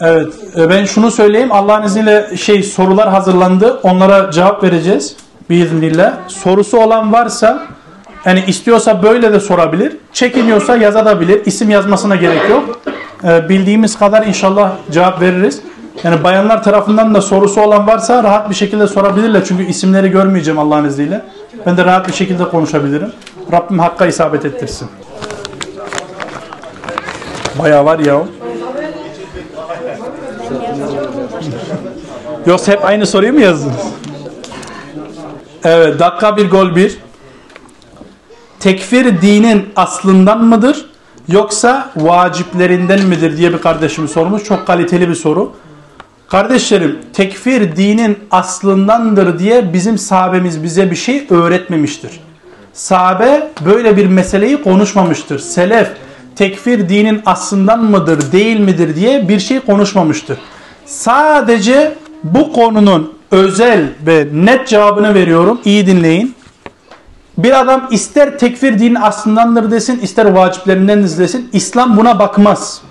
Evet e, ben şunu söyleyeyim Allah'ın izniyle şey sorular hazırlandı onlara cevap vereceğiz biiznillah. Sorusu olan varsa yani istiyorsa böyle de sorabilir. Çekiniyorsa yazabilir. İsim yazmasına gerek yok. Ee, bildiğimiz kadar inşallah cevap veririz. Yani bayanlar tarafından da sorusu olan varsa rahat bir şekilde sorabilirler. Çünkü isimleri görmeyeceğim Allah'ın izniyle. Ben de rahat bir şekilde konuşabilirim. Rabbim hakka isabet ettirsin. Bayağı var ya. Yoksa hep aynı soruyu mu yazdınız? Evet dakika bir gol bir. Tekfir dinin aslından mıdır? Yoksa vaciplerinden midir diye bir kardeşim sormuş. Çok kaliteli bir soru. Kardeşlerim tekfir dinin aslındandır diye bizim sahabemiz bize bir şey öğretmemiştir. Sahabe böyle bir meseleyi konuşmamıştır. Selef tekfir dinin aslından mıdır değil midir diye bir şey konuşmamıştır. Sadece bu konunun özel ve net cevabını veriyorum. İyi dinleyin. Bir adam ister tekfir dinin aslındandır desin, ister vaciplerinden desin. İslam buna bakmaz.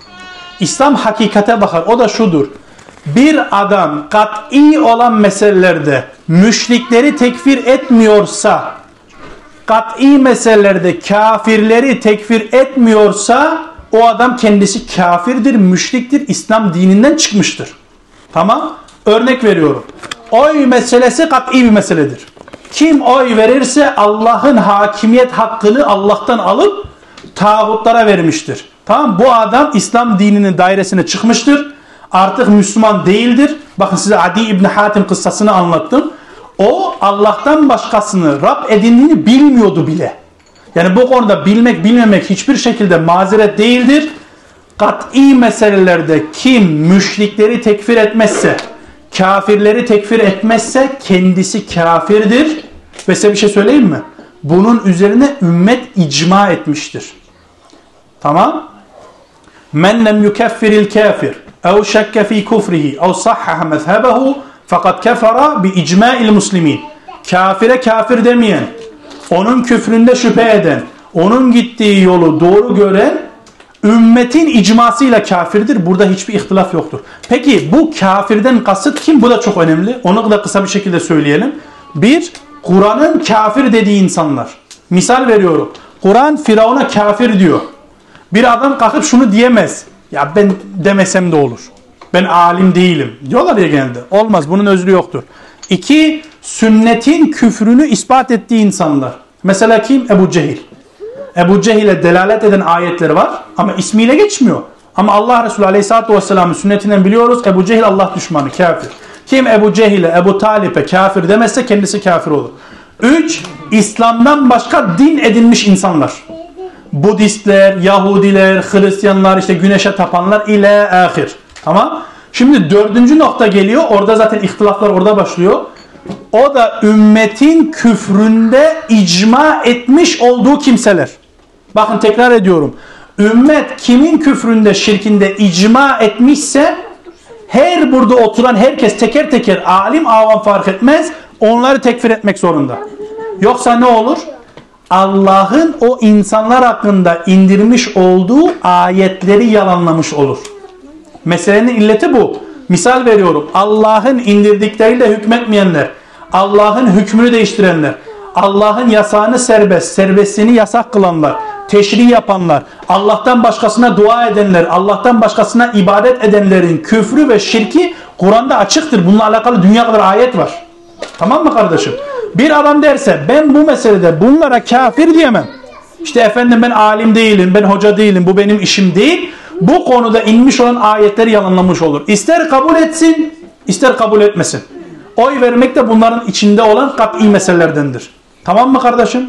İslam hakikate bakar. O da şudur. Bir adam kat'i olan meselelerde müşrikleri tekfir etmiyorsa, kat'i meselelerde kafirleri tekfir etmiyorsa o adam kendisi kafirdir, müşriktir, İslam dininden çıkmıştır. Tamam? Örnek veriyorum. Oy meselesi kat'i bir meseledir. Kim oy verirse Allah'ın hakimiyet hakkını Allah'tan alıp tağutlara vermiştir. Tamam Bu adam İslam dininin dairesine çıkmıştır. Artık Müslüman değildir. Bakın size Adi İbni Hatim kıssasını anlattım. O Allah'tan başkasını Rab edindiğini bilmiyordu bile. Yani bu konuda bilmek bilmemek hiçbir şekilde mazeret değildir. Kat'i meselelerde kim müşrikleri tekfir etmezse kafirleri tekfir etmezse kendisi kafirdir. Ve size bir şey söyleyeyim mi? Bunun üzerine ümmet icma etmiştir. Tamam? Men lem yukeffiril kafir ev şekke fi kufrihi ev sahhaha mezhebehu fakat kefara bi icma'il muslimin. Kafire kafir demeyen, onun küfründe şüphe eden, onun gittiği yolu doğru gören ümmetin icmasıyla kafirdir. Burada hiçbir ihtilaf yoktur. Peki bu kafirden kasıt kim? Bu da çok önemli. Onu da kısa bir şekilde söyleyelim. Bir, Kur'an'ın kafir dediği insanlar. Misal veriyorum. Kur'an Firavun'a kafir diyor. Bir adam kalkıp şunu diyemez. Ya ben demesem de olur. Ben alim değilim. Diyorlar ya genelde. Olmaz. Bunun özrü yoktur. İki, sünnetin küfrünü ispat ettiği insanlar. Mesela kim? Ebu Cehil. Ebu Cehil'e delalet eden ayetleri var ama ismiyle geçmiyor. Ama Allah Resulü Aleyhisselatü Vesselam'ın sünnetinden biliyoruz Ebu Cehil Allah düşmanı kafir. Kim Ebu Cehil'e, Ebu Talip'e kafir demezse kendisi kafir olur. Üç, İslam'dan başka din edinmiş insanlar. Budistler, Yahudiler, Hristiyanlar, işte güneşe tapanlar ile ahir. Tamam. Şimdi dördüncü nokta geliyor. Orada zaten ihtilaflar orada başlıyor. O da ümmetin küfründe icma etmiş olduğu kimseler. Bakın tekrar ediyorum. Ümmet kimin küfründe, şirkinde icma etmişse her burada oturan herkes teker teker alim avam fark etmez onları tekfir etmek zorunda. Yoksa ne olur? Allah'ın o insanlar hakkında indirmiş olduğu ayetleri yalanlamış olur. Meselenin illeti bu. Misal veriyorum. Allah'ın indirdikleriyle hükmetmeyenler, Allah'ın hükmünü değiştirenler, Allah'ın yasağını serbest, serbestliğini yasak kılanlar, teşri yapanlar, Allah'tan başkasına dua edenler, Allah'tan başkasına ibadet edenlerin küfrü ve şirki Kur'an'da açıktır. Bununla alakalı dünya kadar ayet var. Tamam mı kardeşim? Bir adam derse ben bu meselede bunlara kafir diyemem. İşte efendim ben alim değilim, ben hoca değilim, bu benim işim değil. Bu konuda inmiş olan ayetleri yalanlamış olur. İster kabul etsin, ister kabul etmesin. Oy vermek de bunların içinde olan kat'i meselelerdendir. Tamam mı kardeşim?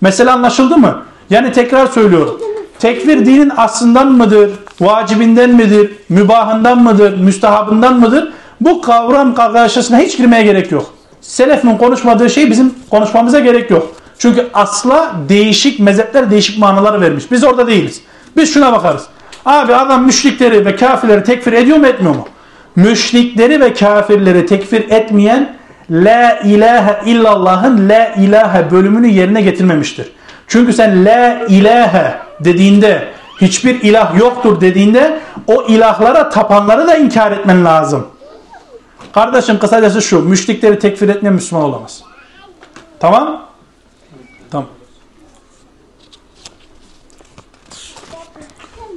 Mesele anlaşıldı mı? Yani tekrar söylüyorum. Tekfir dinin aslından mıdır? Vacibinden midir? Mübahından mıdır? Müstahabından mıdır? Bu kavram karşısına hiç girmeye gerek yok. Selefin konuşmadığı şey bizim konuşmamıza gerek yok. Çünkü asla değişik mezhepler değişik manaları vermiş. Biz orada değiliz. Biz şuna bakarız. Abi adam müşrikleri ve kafirleri tekfir ediyor mu etmiyor mu? Müşrikleri ve kafirleri tekfir etmeyen La ilahe illallah'ın La ilahe bölümünü yerine getirmemiştir. Çünkü sen La ilahe dediğinde hiçbir ilah yoktur dediğinde o ilahlara tapanları da inkar etmen lazım. Kardeşim kısacası şu. Müşrikleri tekfir etmeyen Müslüman olamaz. Tamam? Tamam.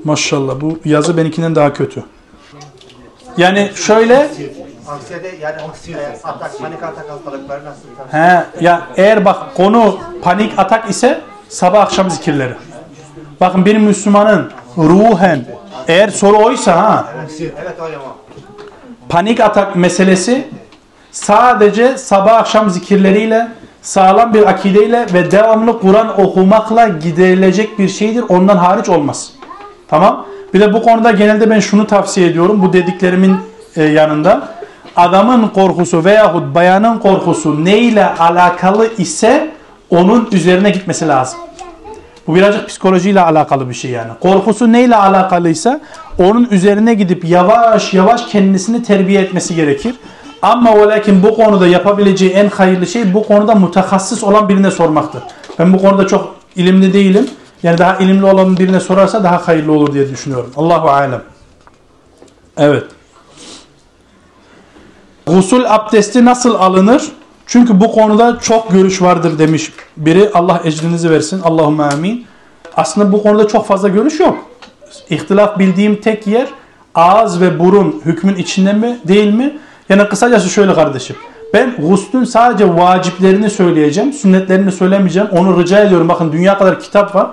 Maşallah bu yazı benimkinden daha kötü. Yani şöyle Anksiyete yani e, atak, panik atak hastalıkları nasıl? he ya eğer bak konu panik atak ise sabah akşam zikirleri. Bakın bir Müslümanın ruhen eğer soru oysa ha panik atak meselesi sadece sabah akşam zikirleriyle sağlam bir akideyle ve devamlı Kur'an okumakla giderilecek bir şeydir. Ondan hariç olmaz. Tamam? Bir de bu konuda genelde ben şunu tavsiye ediyorum. Bu dediklerimin e, yanında. Adamın korkusu veyahut bayanın korkusu neyle alakalı ise onun üzerine gitmesi lazım. Bu birazcık psikolojiyle alakalı bir şey yani. Korkusu neyle alakalıysa onun üzerine gidip yavaş yavaş kendisini terbiye etmesi gerekir. Ama ve lakin bu konuda yapabileceği en hayırlı şey bu konuda mutakassis olan birine sormaktır. Ben bu konuda çok ilimli değilim. Yani daha ilimli olan birine sorarsa daha hayırlı olur diye düşünüyorum. Allahu alem. Evet. Gusül abdesti nasıl alınır? Çünkü bu konuda çok görüş vardır demiş biri. Allah ecrinizi versin. Allahümme amin. Aslında bu konuda çok fazla görüş yok. İhtilaf bildiğim tek yer ağız ve burun hükmün içinde mi değil mi? Yani kısacası şöyle kardeşim. Ben guslün sadece vaciplerini söyleyeceğim. Sünnetlerini söylemeyeceğim. Onu rica ediyorum. Bakın dünya kadar kitap var.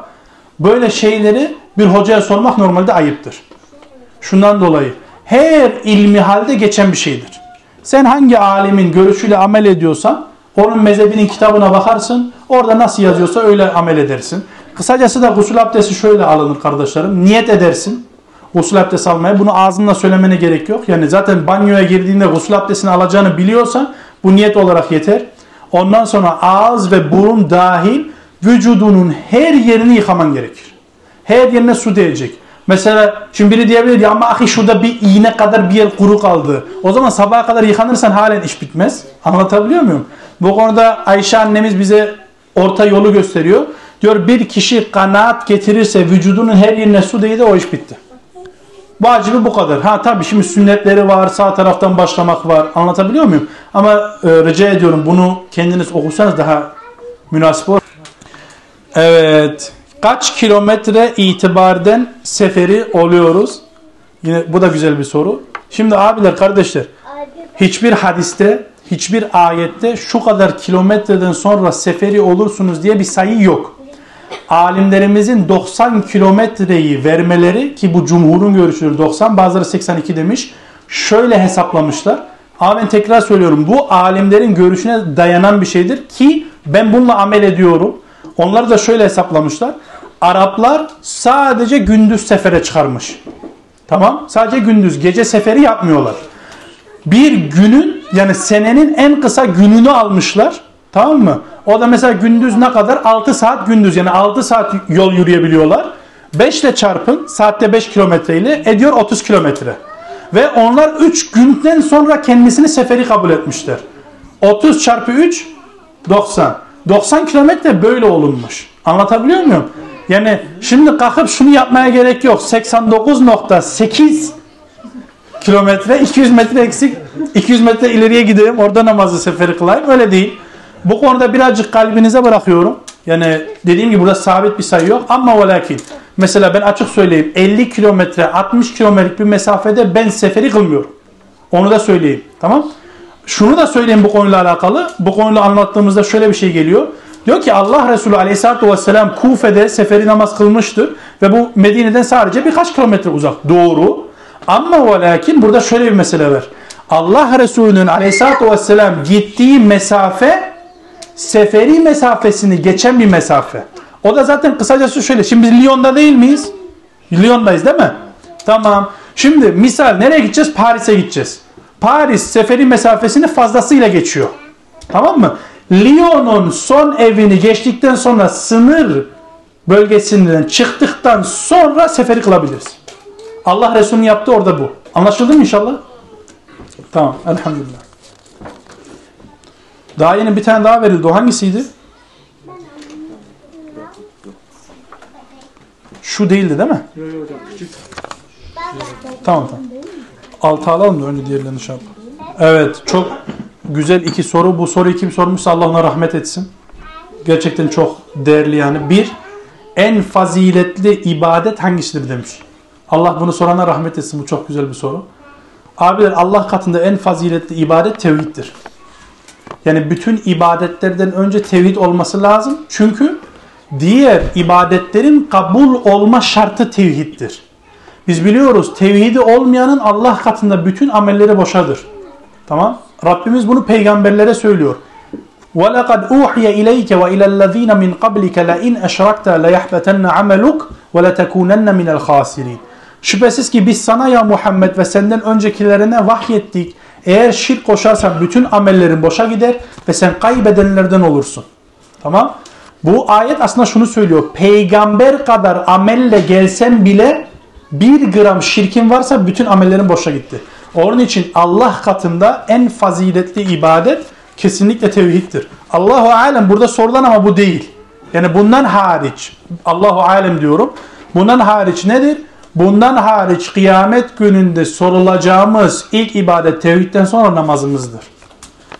Böyle şeyleri bir hocaya sormak normalde ayıptır. Şundan dolayı her ilmi halde geçen bir şeydir. Sen hangi alimin görüşüyle amel ediyorsan onun mezhebinin kitabına bakarsın. Orada nasıl yazıyorsa öyle amel edersin. Kısacası da gusül abdesti şöyle alınır kardeşlerim. Niyet edersin gusül abdesti almaya. Bunu ağzınla söylemene gerek yok. Yani zaten banyoya girdiğinde gusül abdestini alacağını biliyorsan bu niyet olarak yeter. Ondan sonra ağız ve burun dahil vücudunun her yerini yıkaman gerekir. Her yerine su değecek. Mesela şimdi biri diyebilir ya ama ahi şurada bir iğne kadar bir yer kuru kaldı. O zaman sabaha kadar yıkanırsan halen iş bitmez. Anlatabiliyor muyum? Bu konuda Ayşe annemiz bize orta yolu gösteriyor. Diyor bir kişi kanaat getirirse vücudunun her yerine su değdi o iş bitti. Vacibi bu kadar. Ha tabii şimdi sünnetleri var, sağ taraftan başlamak var. Anlatabiliyor muyum? Ama e, rica ediyorum bunu kendiniz okursanız daha münasip olur. Evet. Kaç kilometre itibarden seferi oluyoruz? Yine bu da güzel bir soru. Şimdi abiler, kardeşler, hiçbir hadiste, hiçbir ayette şu kadar kilometreden sonra seferi olursunuz diye bir sayı yok. Alimlerimizin 90 kilometreyi vermeleri ki bu cumhurun görüşüdür 90 bazıları 82 demiş. Şöyle hesaplamışlar. Ama ben tekrar söylüyorum bu alimlerin görüşüne dayanan bir şeydir ki ben bununla amel ediyorum. Onlar da şöyle hesaplamışlar. Araplar sadece gündüz sefere çıkarmış. Tamam? Sadece gündüz. Gece seferi yapmıyorlar. Bir günün yani senenin en kısa gününü almışlar. Tamam mı? O da mesela gündüz ne kadar? 6 saat gündüz. Yani 6 saat yol yürüyebiliyorlar. 5 ile çarpın. Saatte 5 kilometre ile ediyor 30 kilometre. Ve onlar 3 günden sonra kendisini seferi kabul etmişler. 30 çarpı 3 90. 90 kilometre böyle olunmuş. Anlatabiliyor muyum? Yani şimdi kalkıp şunu yapmaya gerek yok. 89.8 kilometre 200 metre eksik 200 metre ileriye gideyim orada namazı seferi kılayım. Öyle değil. Bu konuda birazcık kalbinize bırakıyorum. Yani dediğim gibi burada sabit bir sayı yok. Ama ve lakin mesela ben açık söyleyeyim 50 kilometre 60 kilometrelik bir mesafede ben seferi kılmıyorum. Onu da söyleyeyim. Tamam Şunu da söyleyeyim bu konuyla alakalı. Bu konuyla anlattığımızda şöyle bir şey geliyor. Diyor ki Allah Resulü aleyhissalatü vesselam Kufe'de seferi namaz kılmıştır. Ve bu Medine'den sadece birkaç kilometre uzak. Doğru. Ama ve lakin burada şöyle bir mesele var. Allah Resulü'nün aleyhissalatü vesselam gittiği mesafe seferi mesafesini geçen bir mesafe. O da zaten kısacası şöyle. Şimdi biz Lyon'da değil miyiz? Lyon'dayız değil mi? Tamam. Şimdi misal nereye gideceğiz? Paris'e gideceğiz. Paris seferi mesafesini fazlasıyla geçiyor. Tamam mı? Lyon'un son evini geçtikten sonra sınır bölgesinden çıktıktan sonra seferi kılabiliriz. Allah Resulü'nün yaptığı orada bu. Anlaşıldı mı inşallah? Tamam. Elhamdülillah. Daha yeni bir tane daha verildi. O hangisiydi? Şu değildi değil mi? Yok yok küçük. Tamam tamam. Altı alalım da önce diğerlerini şey yapalım. Evet çok güzel iki soru. Bu soruyu kim sormuşsa Allah ona rahmet etsin. Gerçekten çok değerli yani. Bir, en faziletli ibadet hangisidir demiş. Allah bunu sorana rahmet etsin. Bu çok güzel bir soru. Abiler Allah katında en faziletli ibadet tevhiddir. Yani bütün ibadetlerden önce tevhid olması lazım. Çünkü diğer ibadetlerin kabul olma şartı tevhiddir. Biz biliyoruz tevhidi olmayanın Allah katında bütün amelleri boşadır. Tamam? Rabbimiz bunu peygamberlere söylüyor. وَلَقَدْ اُوحِيَ اِلَيْكَ وَاِلَى الَّذ۪ينَ مِنْ قَبْلِكَ لَاِنْ اَشْرَكْتَ لَيَحْبَتَنَّ عَمَلُكَ وَلَتَكُونَنَّ مِنَ الْخَاسِرِينَ Şüphesiz ki biz sana ya Muhammed ve senden öncekilerine vahyettik. Eğer şirk koşarsan bütün amellerin boşa gider ve sen kaybedenlerden olursun. Tamam? Bu ayet aslında şunu söylüyor. Peygamber kadar amelle gelsen bile bir gram şirkin varsa bütün amellerin boşa gitti. Onun için Allah katında en faziletli ibadet kesinlikle tevhiddir. Allahu alem burada sorulan ama bu değil. Yani bundan hariç Allahu alem diyorum. Bundan hariç nedir? Bundan hariç kıyamet gününde sorulacağımız ilk ibadet tevhidden sonra namazımızdır.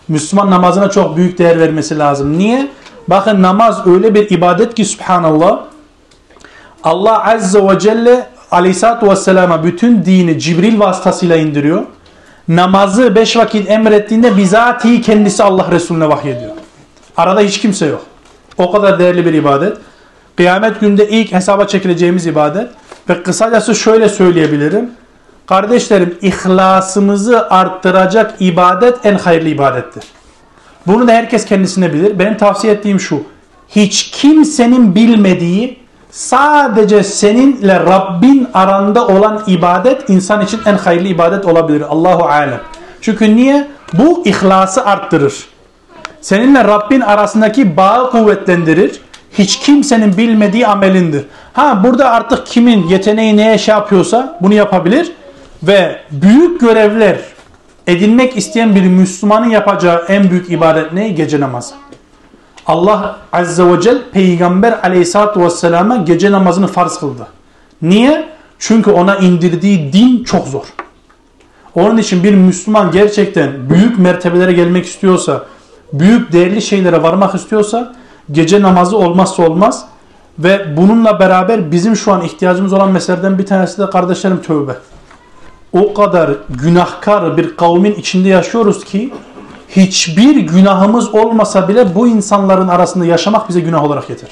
Müslüman namazına çok büyük değer vermesi lazım. Niye? Bakın namaz öyle bir ibadet ki subhanallah Allah azze ve celle aleyhissalatü vesselama bütün dini Cibril vasıtasıyla indiriyor. Namazı beş vakit emrettiğinde bizatihi kendisi Allah Resulüne vahyediyor. Arada hiç kimse yok. O kadar değerli bir ibadet. Kıyamet günde ilk hesaba çekileceğimiz ibadet. Ve kısacası şöyle söyleyebilirim. Kardeşlerim ihlasımızı arttıracak ibadet en hayırlı ibadettir. Bunu da herkes kendisine bilir. Benim tavsiye ettiğim şu. Hiç kimsenin bilmediği sadece seninle Rabbin aranda olan ibadet insan için en hayırlı ibadet olabilir. Allahu alem. Çünkü niye? Bu ihlası arttırır. Seninle Rabbin arasındaki bağı kuvvetlendirir. Hiç kimsenin bilmediği amelindir. Ha burada artık kimin yeteneği neye şey yapıyorsa bunu yapabilir. Ve büyük görevler edinmek isteyen bir Müslümanın yapacağı en büyük ibadet ne? Gece namazı. Allah Azze ve Celle Peygamber Aleyhisselatü Vesselam'a gece namazını farz kıldı. Niye? Çünkü ona indirdiği din çok zor. Onun için bir Müslüman gerçekten büyük mertebelere gelmek istiyorsa, büyük değerli şeylere varmak istiyorsa gece namazı olmazsa olmaz. Ve bununla beraber bizim şu an ihtiyacımız olan meselelerden bir tanesi de kardeşlerim tövbe. O kadar günahkar bir kavmin içinde yaşıyoruz ki hiçbir günahımız olmasa bile bu insanların arasında yaşamak bize günah olarak yeter.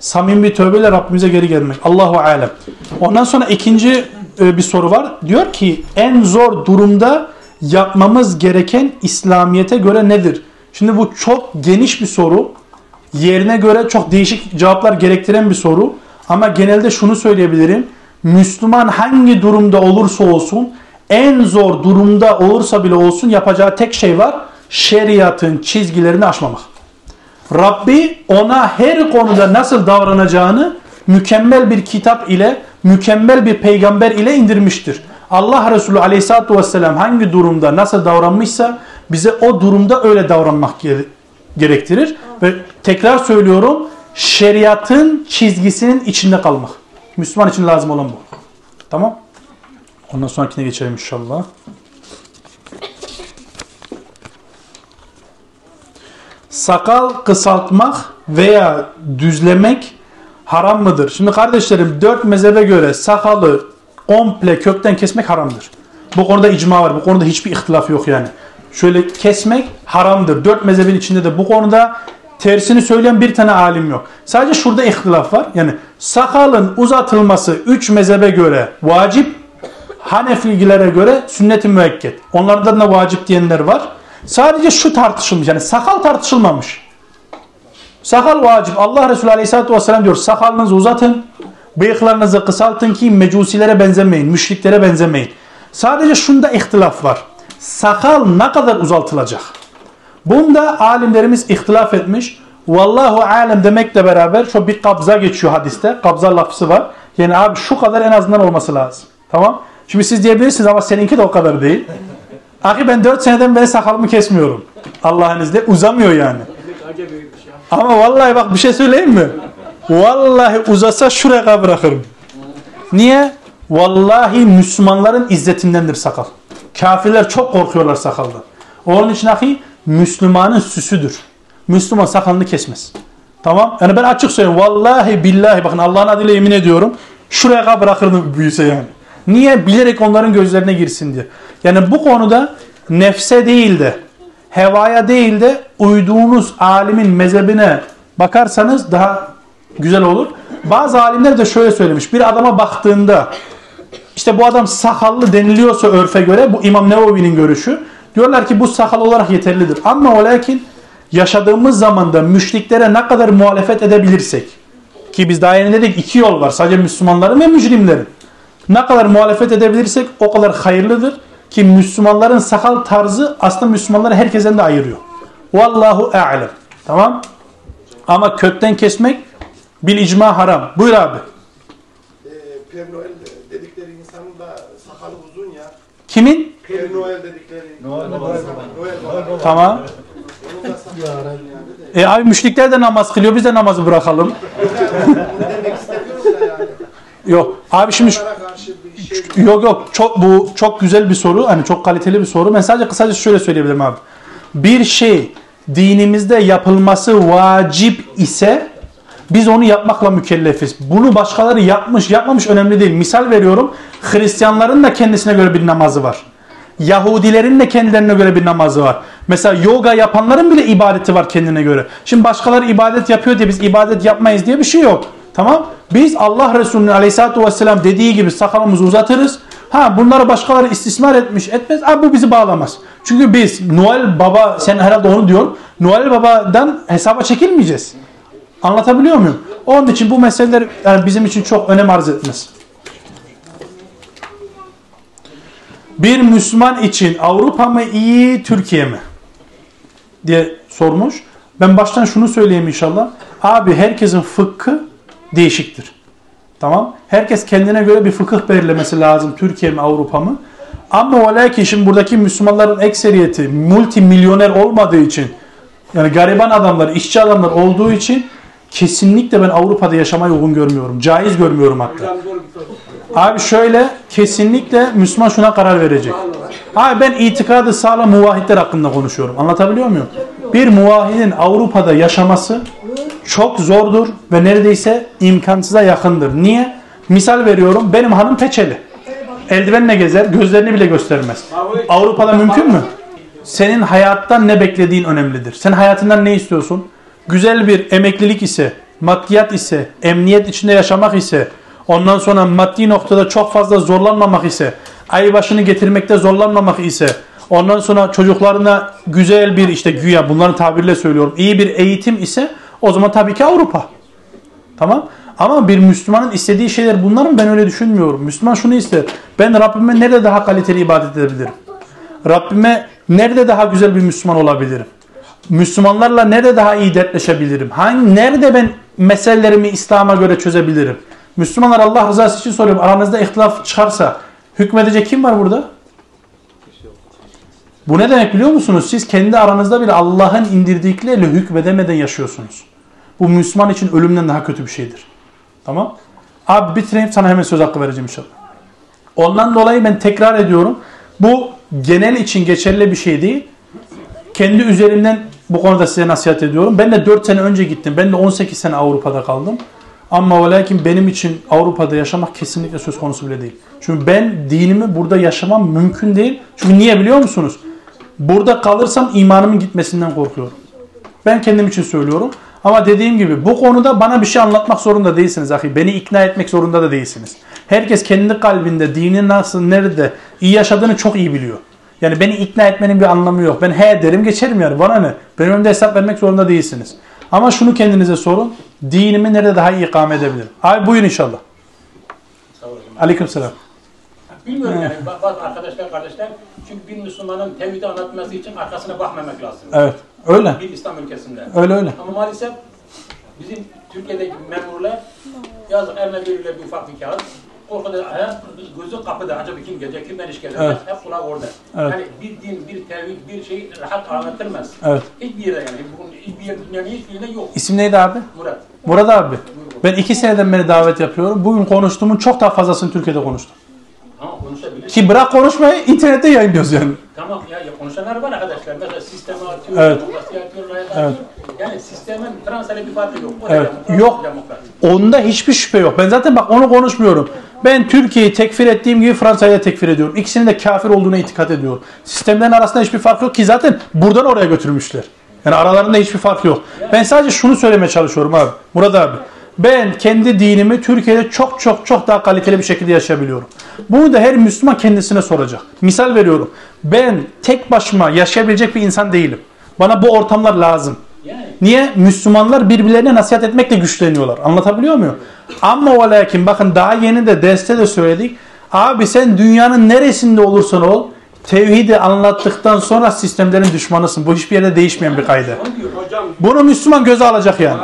Samimi bir tövbeyle Rabbimize geri gelmek. Allahu alem. Ondan sonra ikinci bir soru var. Diyor ki en zor durumda yapmamız gereken İslamiyet'e göre nedir? Şimdi bu çok geniş bir soru. Yerine göre çok değişik cevaplar gerektiren bir soru. Ama genelde şunu söyleyebilirim. Müslüman hangi durumda olursa olsun, en zor durumda olursa bile olsun yapacağı tek şey var. Şeriatın çizgilerini aşmamak. Rabbi ona her konuda nasıl davranacağını mükemmel bir kitap ile, mükemmel bir peygamber ile indirmiştir. Allah Resulü aleyhissalatü vesselam hangi durumda nasıl davranmışsa bize o durumda öyle davranmak gerektirir. Ve tekrar söylüyorum şeriatın çizgisinin içinde kalmak. Müslüman için lazım olan bu. Tamam. Ondan sonrakine geçelim inşallah. Sakal kısaltmak veya düzlemek haram mıdır? Şimdi kardeşlerim dört mezhebe göre sakalı komple kökten kesmek haramdır. Bu konuda icma var. Bu konuda hiçbir ihtilaf yok yani. Şöyle kesmek haramdır. Dört mezhebin içinde de bu konuda tersini söyleyen bir tane alim yok. Sadece şurada ihtilaf var. Yani sakalın uzatılması üç mezhebe göre vacip, Hanefilgilere göre sünnet-i müekket. Onlardan da vacip diyenler var. Sadece şu tartışılmış. Yani sakal tartışılmamış. Sakal vacip. Allah Resulü Aleyhisselatü Vesselam diyor sakalınızı uzatın. Bıyıklarınızı kısaltın ki mecusilere benzemeyin. Müşriklere benzemeyin. Sadece şunda ihtilaf var. Sakal ne kadar uzatılacak? Bunda alimlerimiz ihtilaf etmiş. Vallahu alem demekle beraber şu bir kabza geçiyor hadiste. Kabza lafzı var. Yani abi şu kadar en azından olması lazım. Tamam. Şimdi siz diyebilirsiniz ama seninki de o kadar değil. Ahi ben 4 seneden beri sakalımı kesmiyorum. Allah'ın izniyle uzamıyor yani. Ama vallahi bak bir şey söyleyeyim mi? Vallahi uzasa şuraya bırakırım. Niye? Vallahi Müslümanların izzetindendir sakal. Kafirler çok korkuyorlar sakaldan. Onun için ahi Müslümanın süsüdür. Müslüman sakalını kesmez. Tamam? Yani ben açık söyleyeyim. Vallahi billahi bakın Allah'ın adıyla yemin ediyorum. Şuraya bırakırdım büyüse yani. Niye? Bilerek onların gözlerine girsin diye. Yani bu konuda nefse değil de hevaya değil de uyduğunuz alimin mezhebine bakarsanız daha güzel olur. Bazı alimler de şöyle söylemiş. Bir adama baktığında işte bu adam sakallı deniliyorsa örfe göre bu İmam Nevevi'nin görüşü. Diyorlar ki bu sakal olarak yeterlidir. Ama o lakin yaşadığımız zamanda müşriklere ne kadar muhalefet edebilirsek ki biz daha yeni dedik iki yol var. Sadece Müslümanların ve mücrimlerin. Ne kadar muhalefet edebilirsek o kadar hayırlıdır. Ki Müslümanların sakal tarzı aslında Müslümanları herkesten de ayırıyor. Vallahu a'lem. Tamam? Ama kökten kesmek bil icma haram. Buyur abi. e, Père Noel dedikleri insanın da sakalı uzun ya. Kimin? Père Noel dedikleri. Noel Baba. Noel Baba. Tamam. E abi müşrikler de namaz kılıyor. Biz de namazı bırakalım. Demek istemiyoruz da yani. Yok. Abi şimdi şu- şey Yok yok çok bu çok güzel bir soru. Hani çok kaliteli bir soru. Ben sadece kısaca şöyle söyleyebilirim abi. Bir şey dinimizde yapılması vacip ise biz onu yapmakla mükellefiz. Bunu başkaları yapmış yapmamış önemli değil. Misal veriyorum. Hristiyanların da kendisine göre bir namazı var. Yahudilerin de kendilerine göre bir namazı var. Mesela yoga yapanların bile ibadeti var kendine göre. Şimdi başkaları ibadet yapıyor diye biz ibadet yapmayız diye bir şey yok. Tamam? Biz Allah Resulü'nün aleyhissalatü vesselam dediği gibi sakalımızı uzatırız. Ha bunları başkaları istismar etmiş etmez. Ha bu bizi bağlamaz. Çünkü biz Noel Baba sen herhalde onu diyorsun. Noel Baba'dan hesaba çekilmeyeceğiz. Anlatabiliyor muyum? Onun için bu meseleler yani bizim için çok önem arz etmez. Bir Müslüman için Avrupa mı iyi, Türkiye mi? diye sormuş. Ben baştan şunu söyleyeyim inşallah. Abi herkesin fıkhı değişiktir. Tamam. Herkes kendine göre bir fıkıh belirlemesi lazım. Türkiye mi, Avrupa mı? Ama o lakin şimdi buradaki Müslümanların ekseriyeti multimilyoner olmadığı için yani gariban adamlar, işçi adamlar olduğu için kesinlikle ben Avrupa'da yaşamayı uygun görmüyorum. Caiz görmüyorum hatta. Abi şöyle kesinlikle Müslüman şuna karar verecek. Abi ben itikadı sağlam muvahhidler hakkında konuşuyorum. Anlatabiliyor muyum? Bir muvahhidin Avrupa'da yaşaması çok zordur ve neredeyse imkansıza yakındır. Niye? Misal veriyorum benim hanım peçeli. Eldivenle gezer, gözlerini bile göstermez. Avrupa'da mümkün mü? Senin hayattan ne beklediğin önemlidir. Sen hayatından ne istiyorsun? Güzel bir emeklilik ise, maddiyat ise, emniyet içinde yaşamak ise, ondan sonra maddi noktada çok fazla zorlanmamak ise, ay başını getirmekte zorlanmamak ise, ondan sonra çocuklarına güzel bir işte güya bunların tabirle söylüyorum, iyi bir eğitim ise o zaman tabii ki Avrupa. Tamam? Ama bir Müslümanın istediği şeyler bunlar mı? Ben öyle düşünmüyorum. Müslüman şunu ister. Ben Rabbime nerede daha kaliteli ibadet edebilirim? Rabbime nerede daha güzel bir Müslüman olabilirim? Müslümanlarla nerede daha iyi dertleşebilirim? Hangi, nerede ben meselelerimi İslam'a göre çözebilirim? Müslümanlar Allah rızası için soruyorum. Aranızda ihtilaf çıkarsa hükmedecek kim var burada? Bu ne demek biliyor musunuz? Siz kendi aranızda bile Allah'ın indirdikleriyle hükmedemeden yaşıyorsunuz. Bu Müslüman için ölümden daha kötü bir şeydir. Tamam? Abi bitireyim sana hemen söz hakkı vereceğim inşallah. Ondan dolayı ben tekrar ediyorum. Bu genel için geçerli bir şey değil. Kendi üzerimden bu konuda size nasihat ediyorum. Ben de 4 sene önce gittim. Ben de 18 sene Avrupa'da kaldım. Ama o lakin benim için Avrupa'da yaşamak kesinlikle söz konusu bile değil. Çünkü ben dinimi burada yaşamam mümkün değil. Çünkü niye biliyor musunuz? Burada kalırsam imanımın gitmesinden korkuyorum. Ben kendim için söylüyorum. Ama dediğim gibi bu konuda bana bir şey anlatmak zorunda değilsiniz ahi. Beni ikna etmek zorunda da değilsiniz. Herkes kendi kalbinde dinin nasıl, nerede iyi yaşadığını çok iyi biliyor. Yani beni ikna etmenin bir anlamı yok. Ben he derim geçerim yani. Bana ne? Benim önümde hesap vermek zorunda değilsiniz. Ama şunu kendinize sorun. Dinimi nerede daha iyi ikame edebilirim? Abi buyurun inşallah. Aleyküm selam. Bilmiyorum yani ba- bazı arkadaşlar kardeşler çünkü bir Müslümanın tevhidi anlatması için arkasına bakmamak lazım. Evet. Öyle. Bir İslam ülkesinde. Öyle öyle. Ama maalesef bizim Türkiye'deki memurlar yazık eline verirler bir ufak bir kağıt. korkuda, gözü kapıda. Acaba kim gelecek, kimden iş gelecek? Evet. Hep kulağı orada. Evet. Yani bir din, bir tevhid, bir şey rahat anlatılmaz. Evet. Hiçbir yerde yani. Bunun hiçbir yer, dünyanın hiçbir yerinde yok. İsim neydi abi? Murat. Murat abi. Ben iki seneden beri davet yapıyorum. Bugün konuştuğumun çok daha fazlasını Türkiye'de konuştum. Ama konuşabilir. Ki bırak konuşmayı internette yayınlıyoruz yani. Tamam ya, ya konuşanlar var arkadaşlar. Mesela sisteme atıyor, Evet. demokrasiye atıyor, rayet Evet. atıyor. Yani sistemin Fransa'yla bir farkı yok. O Evet. demokrasi, Yok. demokrasi. Onda hiçbir şüphe yok. Ben zaten bak onu konuşmuyorum. Ben Türkiye'yi tekfir ettiğim gibi Fransa'yı da tekfir ediyorum. İkisinin de kafir olduğuna itikat ediyorum. Sistemlerin arasında hiçbir fark yok ki zaten buradan oraya götürmüşler. Yani aralarında hiçbir fark yok. Ben sadece şunu söylemeye çalışıyorum abi. Murat abi. Ben kendi dinimi Türkiye'de çok çok çok daha kaliteli bir şekilde yaşayabiliyorum. Bunu da her Müslüman kendisine soracak. Misal veriyorum. Ben tek başıma yaşayabilecek bir insan değilim. Bana bu ortamlar lazım. Niye? Müslümanlar birbirlerine nasihat etmekle güçleniyorlar. Anlatabiliyor muyum? Ama o lakin bakın daha yeni de derste de söyledik. Abi sen dünyanın neresinde olursan ol tevhidi anlattıktan sonra sistemlerin düşmanısın. Bu hiçbir yerde değişmeyen bir kaydı. Bunu Müslüman göze alacak yani.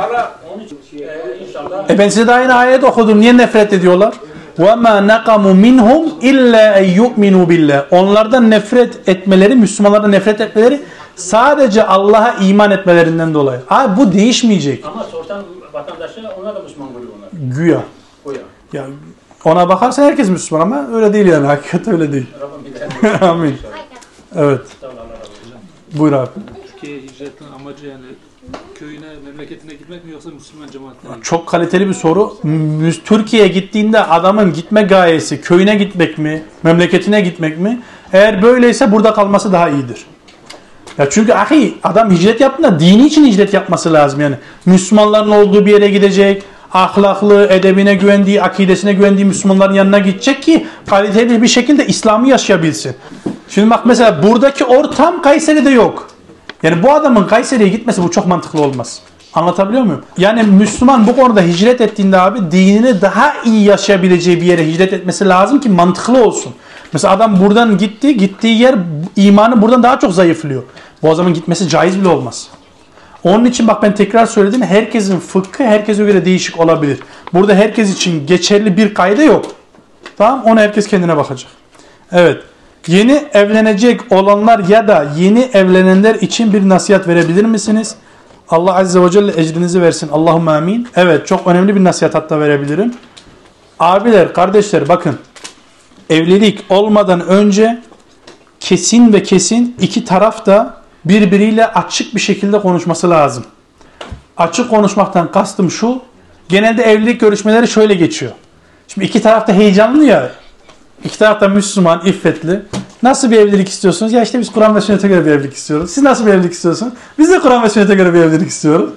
ara Onun için e, inşallah E ben size daha yeni ayet okudum. Niye nefret ediyorlar? وَمَا نَقَمُ مِنْهُمْ اِلَّا اَنْ يُؤْمِنُوا بِاللّٰهِ Onlardan nefret etmeleri, Müslümanlardan nefret etmeleri sadece Allah'a iman etmelerinden dolayı. Abi bu değişmeyecek. ama sorsan vatandaşı onlar da Müslüman görüyor onlar. Güya. O ya. Ya ona bakarsan herkes Müslüman ama öyle değil yani. Hakikat öyle değil. Rabbim bir tane. Amin. Evet. Sağ ol, Allah razı olsun. Buyur abi. Türkiye'ye hicretin amacı yani köyüne, memleketine gitmek mi yoksa Müslüman cemaatine mi? Çok kaliteli bir soru. Türkiye'ye gittiğinde adamın gitme gayesi köyüne gitmek mi, memleketine gitmek mi? Eğer böyleyse burada kalması daha iyidir. Ya çünkü ahi adam hicret yaptığında dini için hicret yapması lazım yani. Müslümanların olduğu bir yere gidecek, ahlaklı, edebine güvendiği, akidesine güvendiği Müslümanların yanına gidecek ki kaliteli bir şekilde İslam'ı yaşayabilsin. Şimdi bak mesela buradaki ortam Kayseri'de yok. Yani bu adamın Kayseri'ye gitmesi bu çok mantıklı olmaz. Anlatabiliyor muyum? Yani Müslüman bu konuda hicret ettiğinde abi dinini daha iyi yaşayabileceği bir yere hicret etmesi lazım ki mantıklı olsun. Mesela adam buradan gitti, gittiği yer imanı buradan daha çok zayıflıyor. Bu adamın gitmesi caiz bile olmaz. Onun için bak ben tekrar söyledim herkesin fıkhı herkese göre değişik olabilir. Burada herkes için geçerli bir kayda yok. Tamam onu herkes kendine bakacak. Evet. Yeni evlenecek olanlar ya da yeni evlenenler için bir nasihat verebilir misiniz? Allah Azze ve Celle ecrinizi versin. Allahümme amin. Evet çok önemli bir nasihat hatta verebilirim. Abiler, kardeşler bakın. Evlilik olmadan önce kesin ve kesin iki taraf da birbiriyle açık bir şekilde konuşması lazım. Açık konuşmaktan kastım şu. Genelde evlilik görüşmeleri şöyle geçiyor. Şimdi iki taraf da heyecanlı ya. İki taraf da Müslüman, iffetli. Nasıl bir evlilik istiyorsunuz? Ya işte biz Kur'an ve sünnete göre bir evlilik istiyoruz. Siz nasıl bir evlilik istiyorsunuz? Biz de Kur'an ve sünnete göre bir evlilik istiyoruz.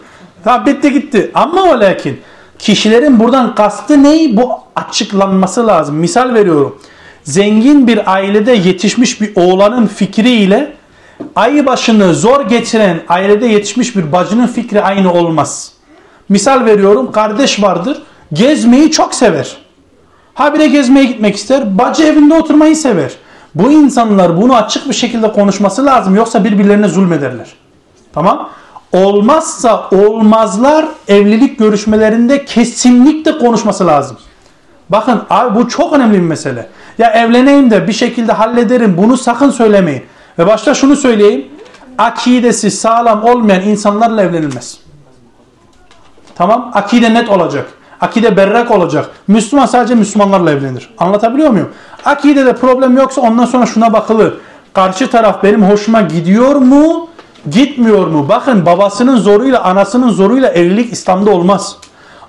Tamam bitti gitti. Ama o lakin kişilerin buradan kastı neyi? Bu açıklanması lazım. Misal veriyorum. Zengin bir ailede yetişmiş bir oğlanın fikriyle ayı başını zor geçiren ailede yetişmiş bir bacının fikri aynı olmaz. Misal veriyorum kardeş vardır gezmeyi çok sever. Habire gezmeye gitmek ister. Bacı evinde oturmayı sever. Bu insanlar bunu açık bir şekilde konuşması lazım. Yoksa birbirlerine zulmederler. Tamam. Olmazsa olmazlar evlilik görüşmelerinde kesinlikle konuşması lazım. Bakın abi bu çok önemli bir mesele. Ya evleneyim de bir şekilde hallederim bunu sakın söylemeyin. Ve başta şunu söyleyeyim. Akidesi sağlam olmayan insanlarla evlenilmez. Tamam. Akide net olacak. Akide berrak olacak. Müslüman sadece Müslümanlarla evlenir. Anlatabiliyor muyum? Akidede problem yoksa ondan sonra şuna bakılır. Karşı taraf benim hoşuma gidiyor mu? Gitmiyor mu? Bakın babasının zoruyla anasının zoruyla evlilik İslam'da olmaz.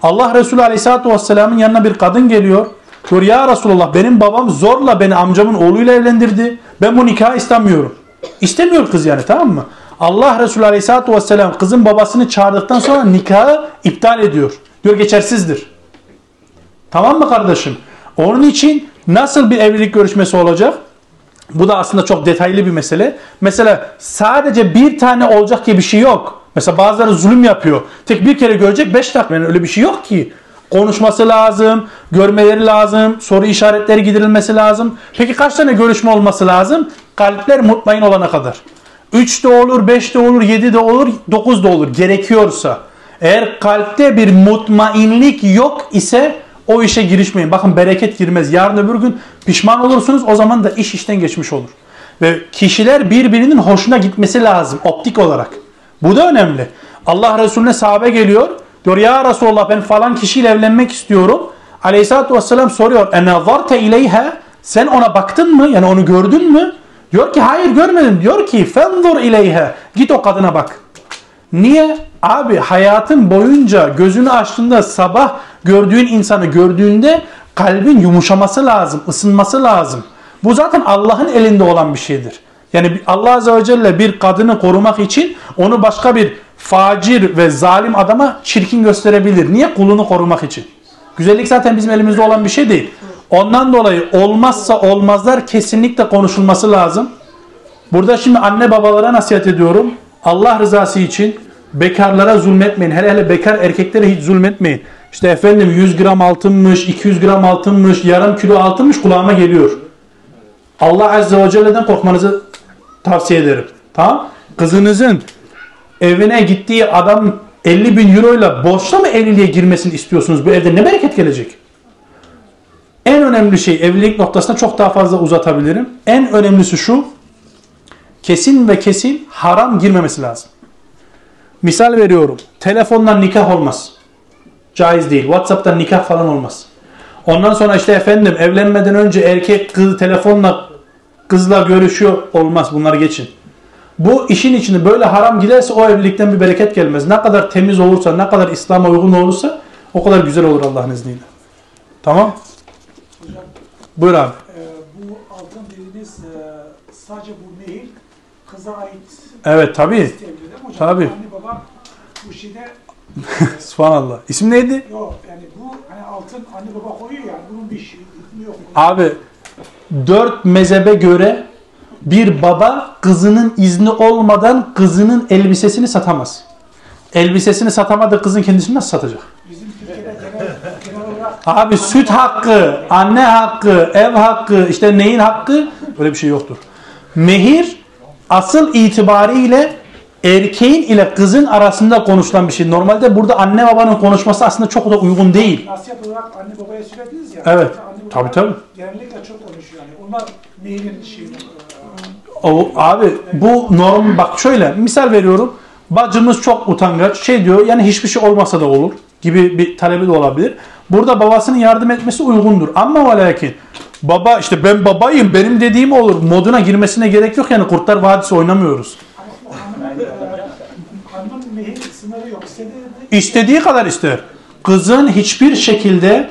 Allah Resulü Aleyhisselatü Vesselam'ın yanına bir kadın geliyor. Diyor ya Resulullah benim babam zorla beni amcamın oğluyla evlendirdi. Ben bu nikahı istemiyorum. İstemiyor kız yani tamam mı? Allah Resulü Aleyhisselatü Vesselam kızın babasını çağırdıktan sonra nikahı iptal ediyor. Diyor geçersizdir. Tamam mı kardeşim? Onun için nasıl bir evlilik görüşmesi olacak? Bu da aslında çok detaylı bir mesele. Mesela sadece bir tane olacak diye bir şey yok. Mesela bazıları zulüm yapıyor. Tek bir kere görecek beş dakika. Yani öyle bir şey yok ki. Konuşması lazım, görmeleri lazım, soru işaretleri giderilmesi lazım. Peki kaç tane görüşme olması lazım? Kalpler mutmain olana kadar. 3 de olur, 5 de olur, 7 de olur, 9 da olur gerekiyorsa. Eğer kalpte bir mutmainlik yok ise O işe girişmeyin. Bakın bereket girmez. Yarın öbür gün pişman olursunuz. O zaman da iş işten geçmiş olur. Ve kişiler birbirinin hoşuna gitmesi lazım optik olarak. Bu da önemli. Allah Resulüne sahabe geliyor. Diyor ya Resulallah ben falan kişiyle evlenmek istiyorum. Aleyhisselatü Vesselam soruyor. Enazarte ileyha sen ona baktın mı? Yani onu gördün mü? Diyor ki hayır görmedim. Diyor ki fenzur ileyha git o kadına bak. Niye? Abi hayatın boyunca gözünü açtığında sabah gördüğün insanı gördüğünde kalbin yumuşaması lazım, ısınması lazım. Bu zaten Allah'ın elinde olan bir şeydir. Yani Allah Azze ve Celle bir kadını korumak için onu başka bir facir ve zalim adama çirkin gösterebilir. Niye? Kulunu korumak için. Güzellik zaten bizim elimizde olan bir şey değil. Ondan dolayı olmazsa olmazlar kesinlikle konuşulması lazım. Burada şimdi anne babalara nasihat ediyorum. Allah rızası için bekarlara zulmetmeyin. Hele hele bekar erkeklere hiç zulmetmeyin. İşte efendim 100 gram altınmış, 200 gram altınmış, yarım kilo altınmış kulağıma geliyor. Allah Azze ve Celle'den korkmanızı tavsiye ederim. Tamam? Kızınızın evine gittiği adam 50 bin euroyla borçla mı evliliğe girmesini istiyorsunuz? Bu evde ne bereket gelecek? En önemli şey evlilik noktasında çok daha fazla uzatabilirim. En önemlisi şu. Kesin ve kesin haram girmemesi lazım. Misal veriyorum. Telefondan nikah olmaz. Caiz değil. WhatsApp'tan nikah falan olmaz. Ondan sonra işte efendim evlenmeden önce erkek kız telefonla kızla görüşüyor olmaz. Bunları geçin. Bu işin içinde böyle haram giderse o evlilikten bir bereket gelmez. Ne kadar temiz olursa, ne kadar İslam'a uygun olursa o kadar güzel olur Allah'ın izniyle. Tamam? Hocam Buyur abi. e, bu altın dediğiniz e, sadece bu mehir kıza ait Evet tabi. isteyebilir değil mi hocam? Tabii. Anne baba bu şeyde Subhanallah. İsim neydi? yok yani bu hani altın anne baba koyuyor yani bunun bir şey yok. Abi dört mezhebe göre bir baba kızının izni olmadan kızının elbisesini satamaz. Elbisesini satamadı kızın kendisini nasıl satacak? Bizim Türkiye'de genel, genel olarak Abi süt hakkı, anne hakkı, ev hakkı, işte neyin hakkı? Böyle bir şey yoktur. Mehir asıl itibariyle erkeğin ile kızın arasında konuşulan bir şey. Normalde burada anne babanın konuşması aslında çok da uygun değil. nasihat olarak anne babaya söylediniz ya. Evet. Anne Tabii, tabii. Genellikle çok konuşuyor yani. Onlar mehirin şeyini e, O, abi bu norm bak şöyle misal veriyorum. Bacımız çok utangaç şey diyor yani hiçbir şey olmasa da olur gibi bir talebi de olabilir. Burada babasının yardım etmesi uygundur. Ama ve lakin baba işte ben babayım benim dediğim olur moduna girmesine gerek yok yani Kurtlar Vadisi oynamıyoruz. İstediği kadar ister. Kızın hiçbir şekilde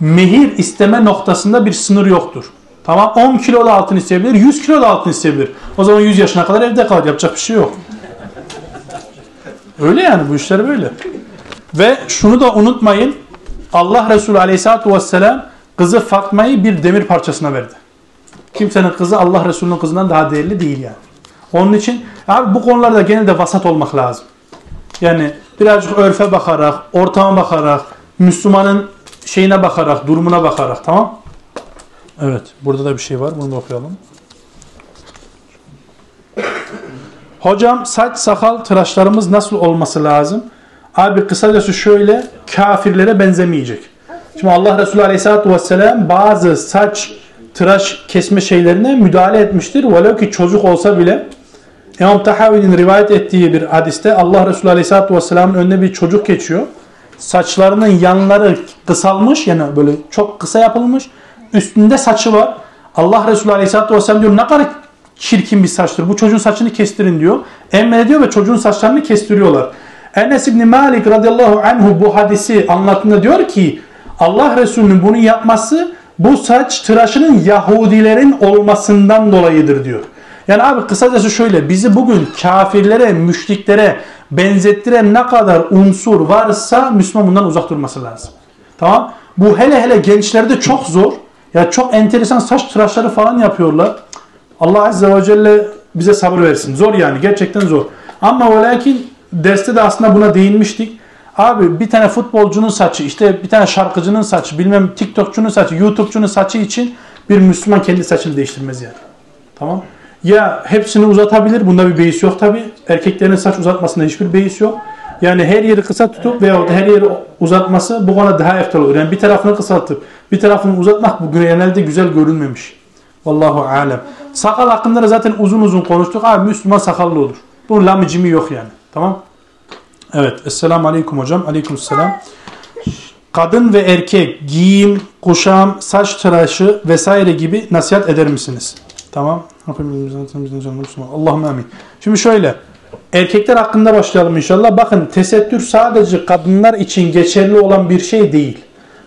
mehir isteme noktasında bir sınır yoktur. Tamam 10 kilo da altın isteyebilir, 100 kilo da altın isteyebilir. O zaman 100 yaşına kadar evde kalır. Yapacak bir şey yok. Öyle yani bu işler böyle. Ve şunu da unutmayın. Allah Resulü Aleyhisselatü Vesselam kızı Fatma'yı bir demir parçasına verdi. Kimsenin kızı Allah Resulü'nün kızından daha değerli değil yani. Onun için abi bu konularda genelde vasat olmak lazım. Yani birazcık örfe bakarak, ortama bakarak, Müslümanın şeyine bakarak, durumuna bakarak tamam? Evet, burada da bir şey var. Bunu da okuyalım. Hocam saç sakal tıraşlarımız nasıl olması lazım? Abi kısacası şöyle kafirlere benzemeyecek. Şimdi Allah Resulü Aleyhisselatü Vesselam bazı saç tıraş kesme şeylerine müdahale etmiştir. Velev ki çocuk olsa bile İmam Tahavi'nin rivayet ettiği bir hadiste Allah Resulü Aleyhisselatü Vesselam'ın önüne bir çocuk geçiyor. Saçlarının yanları kısalmış yani böyle çok kısa yapılmış. Üstünde saçı var. Allah Resulü Aleyhisselatü Vesselam diyor ne kadar çirkin bir saçtır. Bu çocuğun saçını kestirin diyor. Emrediyor ve çocuğun saçlarını kestiriyorlar. Enes İbni Malik radıyallahu anhu bu hadisi anlattığında diyor ki Allah Resulü'nün bunu yapması bu saç tıraşının Yahudilerin olmasından dolayıdır diyor. Yani abi kısacası şöyle bizi bugün kafirlere, müşriklere benzettiren ne kadar unsur varsa Müslüman bundan uzak durması lazım. Tamam? Bu hele hele gençlerde çok zor. Ya çok enteresan saç tıraşları falan yapıyorlar. Allah Azze ve Celle bize sabır versin. Zor yani gerçekten zor. Ama ve lakin derste de aslında buna değinmiştik. Abi bir tane futbolcunun saçı, işte bir tane şarkıcının saçı, bilmem TikTokçunun saçı, YouTube'cunun saçı için bir Müslüman kendi saçını değiştirmez yani. Tamam? Ya hepsini uzatabilir. Bunda bir beis yok tabi. Erkeklerin saç uzatmasında hiçbir beis yok. Yani her yeri kısa tutup veyahut her yeri uzatması bu konuda daha eftal olur. Yani bir tarafını kısaltıp bir tarafını uzatmak bu genelde güzel görünmemiş. Vallahu alem. Sakal hakkında da zaten uzun uzun konuştuk. Abi Müslüman sakallı olur. Bunun lamicimi yok yani. Tamam. Evet. Esselamu Aleyküm hocam. Aleyküm selam. Kadın ve erkek giyim, kuşam, saç tıraşı vesaire gibi nasihat eder misiniz? Tamam. Allahümme amin. Şimdi şöyle. Erkekler hakkında başlayalım inşallah. Bakın tesettür sadece kadınlar için geçerli olan bir şey değil.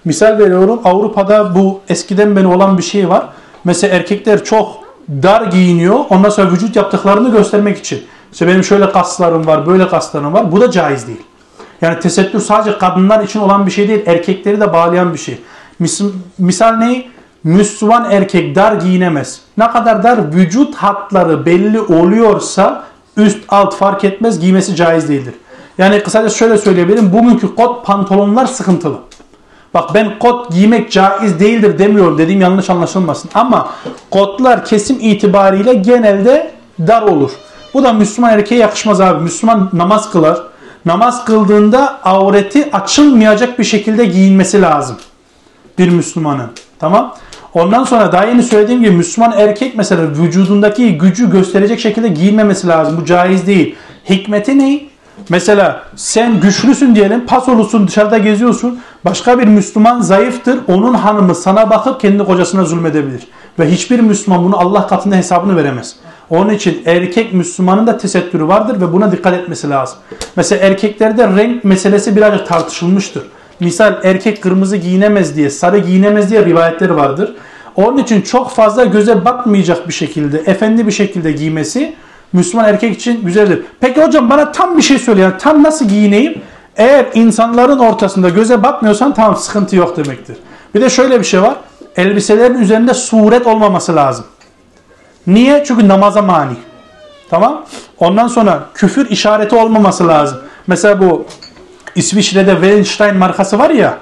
Misal veriyorum Avrupa'da bu eskiden beri olan bir şey var. Mesela erkekler çok dar giyiniyor. Ondan sonra vücut yaptıklarını göstermek için. İşte benim şöyle kaslarım var, böyle kaslarım var. Bu da caiz değil. Yani tesettür sadece kadınlar için olan bir şey değil. Erkekleri de bağlayan bir şey. Mis misal ne? Müslüman erkek dar giyinemez. Ne kadar dar vücut hatları belli oluyorsa üst alt fark etmez giymesi caiz değildir. Yani kısaca şöyle söyleyebilirim. Bugünkü kot pantolonlar sıkıntılı. Bak ben kot giymek caiz değildir demiyorum. Dediğim yanlış anlaşılmasın. Ama kotlar kesim itibariyle genelde dar olur. Bu da Müslüman erkeğe yakışmaz abi. Müslüman namaz kılar. Namaz kıldığında avreti açılmayacak bir şekilde giyinmesi lazım. Bir Müslümanın. Tamam. Ondan sonra daha yeni söylediğim gibi Müslüman erkek mesela vücudundaki gücü gösterecek şekilde giyinmemesi lazım. Bu caiz değil. Hikmeti ne? Mesela sen güçlüsün diyelim, pasolusun, dışarıda geziyorsun. Başka bir Müslüman zayıftır. Onun hanımı sana bakıp kendi kocasına zulmedebilir. Ve hiçbir Müslüman bunu Allah katında hesabını veremez. Onun için erkek Müslümanın da tesettürü vardır ve buna dikkat etmesi lazım. Mesela erkeklerde renk meselesi birazcık tartışılmıştır. Misal erkek kırmızı giyinemez diye, sarı giyinemez diye rivayetler vardır. Onun için çok fazla göze batmayacak bir şekilde, efendi bir şekilde giymesi Müslüman erkek için güzeldir. Peki hocam bana tam bir şey söyle. Yani tam nasıl giyineyim? Eğer insanların ortasında göze batmıyorsan tamam sıkıntı yok demektir. Bir de şöyle bir şey var. Elbiselerin üzerinde suret olmaması lazım. Niye? Çünkü namaza mani. Tamam. Ondan sonra küfür işareti olmaması lazım. Mesela bu İsviçre'de Weinstein markası var ya.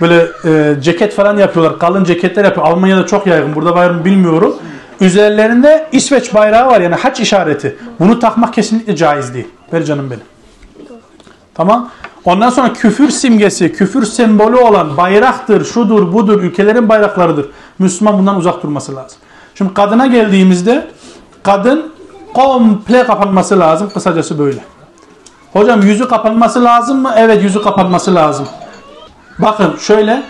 Böyle e, ceket falan yapıyorlar. Kalın ceketler yapıyor. Almanya'da çok yaygın. Burada var mı bilmiyorum. Üzerlerinde İsveç bayrağı var yani haç işareti. Bunu takmak kesinlikle caiz değil. Ver canım benim. Tamam. Ondan sonra küfür simgesi, küfür sembolü olan bayraktır, şudur, budur, ülkelerin bayraklarıdır. Müslüman bundan uzak durması lazım. Şimdi kadına geldiğimizde kadın komple kapanması lazım. Kısacası böyle. Hocam yüzü kapanması lazım mı? Evet yüzü kapanması lazım. Bakın şöyle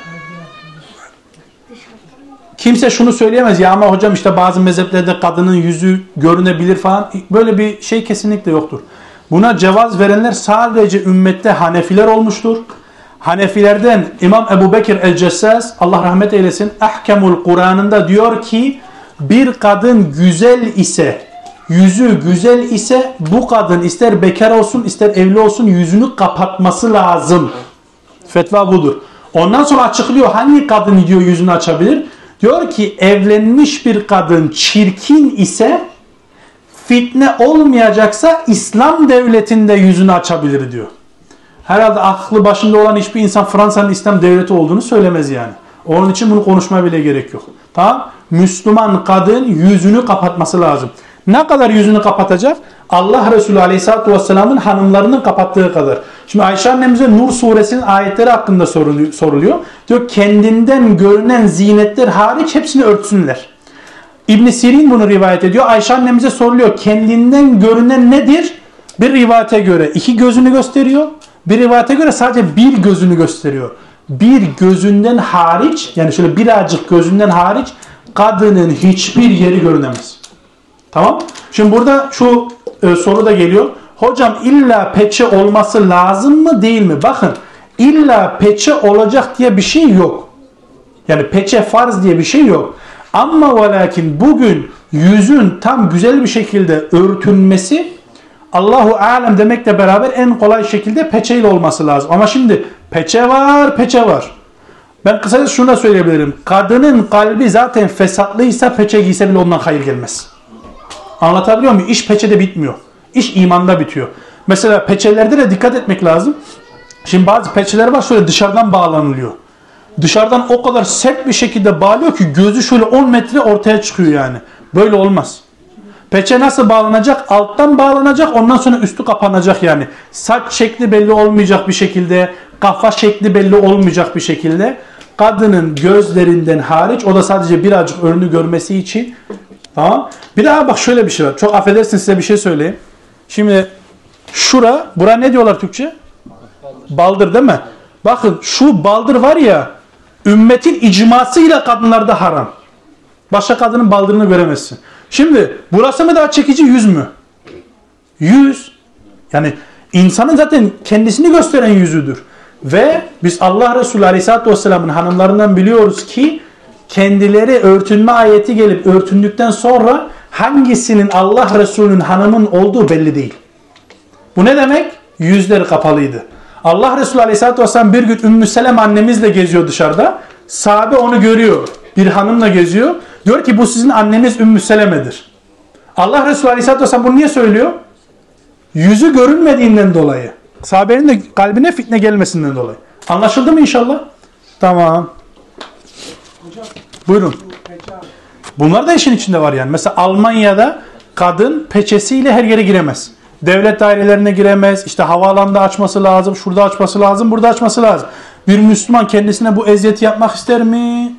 kimse şunu söyleyemez ya ama hocam işte bazı mezheplerde kadının yüzü görünebilir falan. Böyle bir şey kesinlikle yoktur. Buna cevaz verenler sadece ümmette Hanefiler olmuştur. Hanefilerden İmam Ebu Bekir el-Cessas Allah rahmet eylesin Ahkemul Kur'an'ında diyor ki bir kadın güzel ise yüzü güzel ise bu kadın ister bekar olsun ister evli olsun yüzünü kapatması lazım. Fetva budur. Ondan sonra açıklıyor hangi kadın diyor yüzünü açabilir? Diyor ki evlenmiş bir kadın çirkin ise fitne olmayacaksa İslam devletinde yüzünü açabilir diyor. Herhalde aklı başında olan hiçbir insan Fransa'nın İslam devleti olduğunu söylemez yani. Onun için bunu konuşmaya bile gerek yok. Tamam? Müslüman kadın yüzünü kapatması lazım. Ne kadar yüzünü kapatacak? Allah Resulü Aleyhisselatü Vesselam'ın hanımlarının kapattığı kadar. Şimdi Ayşe annemize Nur suresinin ayetleri hakkında soruluyor. Diyor kendinden görünen zinetler hariç hepsini örtsünler. İbn Sirin bunu rivayet ediyor. Ayşe annemize soruluyor. Kendinden görünen nedir? Bir rivayete göre iki gözünü gösteriyor. Bir rivayete göre sadece bir gözünü gösteriyor. Bir gözünden hariç yani şöyle birazcık gözünden hariç kadının hiçbir yeri görünemez. Tamam. Şimdi burada şu e, soru da geliyor. Hocam illa peçe olması lazım mı değil mi? Bakın illa peçe olacak diye bir şey yok. Yani peçe farz diye bir şey yok. Ama ve lakin bugün yüzün tam güzel bir şekilde örtünmesi Allahu alem demekle beraber en kolay şekilde peçeyle olması lazım. Ama şimdi peçe var, peçe var. Ben kısaca şunu da söyleyebilirim. Kadının kalbi zaten fesatlıysa peçe giyse bile ondan hayır gelmez. Anlatabiliyor muyum? İş peçede bitmiyor. İş imanda bitiyor. Mesela peçelerde de dikkat etmek lazım. Şimdi bazı peçeler var şöyle dışarıdan bağlanılıyor. Dışarıdan o kadar sert bir şekilde bağlıyor ki gözü şöyle 10 metre ortaya çıkıyor yani. Böyle olmaz. Peçe nasıl bağlanacak? Alttan bağlanacak ondan sonra üstü kapanacak yani. Saç şekli belli olmayacak bir şekilde, kafa şekli belli olmayacak bir şekilde. Kadının gözlerinden hariç o da sadece birazcık önünü görmesi için. Tamam. Bir daha bak şöyle bir şey var. Çok affedersin size bir şey söyleyeyim. Şimdi şura, bura ne diyorlar Türkçe? Baldır değil mi? Bakın şu baldır var ya ümmetin icmasıyla kadınlarda haram. Başka kadının baldırını göremezsin. Şimdi burası mı daha çekici yüz mü? Yüz. Yani insanın zaten kendisini gösteren yüzüdür. Ve biz Allah Resulü Aleyhisselatü Vesselam'ın hanımlarından biliyoruz ki kendileri örtünme ayeti gelip örtündükten sonra hangisinin Allah Resulü'nün hanımın olduğu belli değil. Bu ne demek? Yüzleri kapalıydı. Allah Resulü Aleyhisselatü Vesselam bir gün Ümmü Selem annemizle geziyor dışarıda. Sahabe onu görüyor. Bir hanımla geziyor. Diyor ki bu sizin anneniz Ümmü Seleme'dir. Allah Resulü Aleyhisselatü Vesselam bunu niye söylüyor? Yüzü görünmediğinden dolayı. Sahabenin de kalbine fitne gelmesinden dolayı. Anlaşıldı mı inşallah? Tamam. Hocam Buyurun. Bunlar da işin içinde var yani. Mesela Almanya'da kadın peçesiyle her yere giremez. Devlet dairelerine giremez. İşte havaalanında açması lazım. Şurada açması lazım. Burada açması lazım. Bir Müslüman kendisine bu eziyeti yapmak ister mi?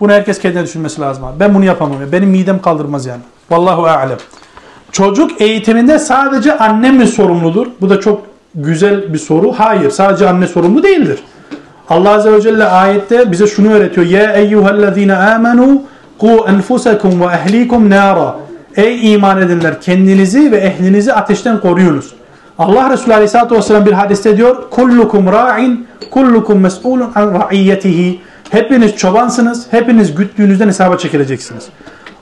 Bunu herkes kendine düşünmesi lazım abi. Ben bunu yapamam. ya. Benim midem kaldırmaz yani. Vallahu alem. Çocuk eğitiminde sadece anne mi sorumludur? Bu da çok güzel bir soru. Hayır. Sadece anne sorumlu değildir. Allah Azze ve Celle ayette bize şunu öğretiyor. Ya eyyühellezine amenu ku enfusekum ve ehlikum nara. Ey iman edenler kendinizi ve ehlinizi ateşten koruyunuz. Allah Resulü Aleyhisselatü Vesselam bir hadiste diyor. Kullukum ra'in, kullukum mes'ulun an ra'iyyetihi. Hepiniz çobansınız, hepiniz güttüğünüzden hesaba çekileceksiniz.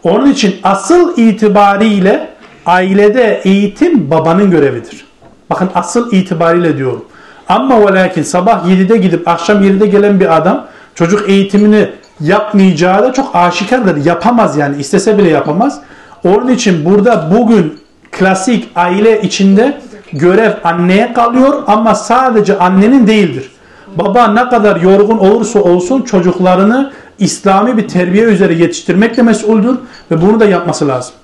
Onun için asıl itibariyle ailede eğitim babanın görevidir. Bakın asıl itibariyle diyorum. Ama ve lakin sabah 7'de gidip akşam 7'de gelen bir adam çocuk eğitimini yapmayacağı da çok aşikardır. Yapamaz yani istese bile yapamaz. Onun için burada bugün klasik aile içinde görev anneye kalıyor ama sadece annenin değildir. Baba ne kadar yorgun olursa olsun çocuklarını İslami bir terbiye üzere yetiştirmekle mesuldür ve bunu da yapması lazım.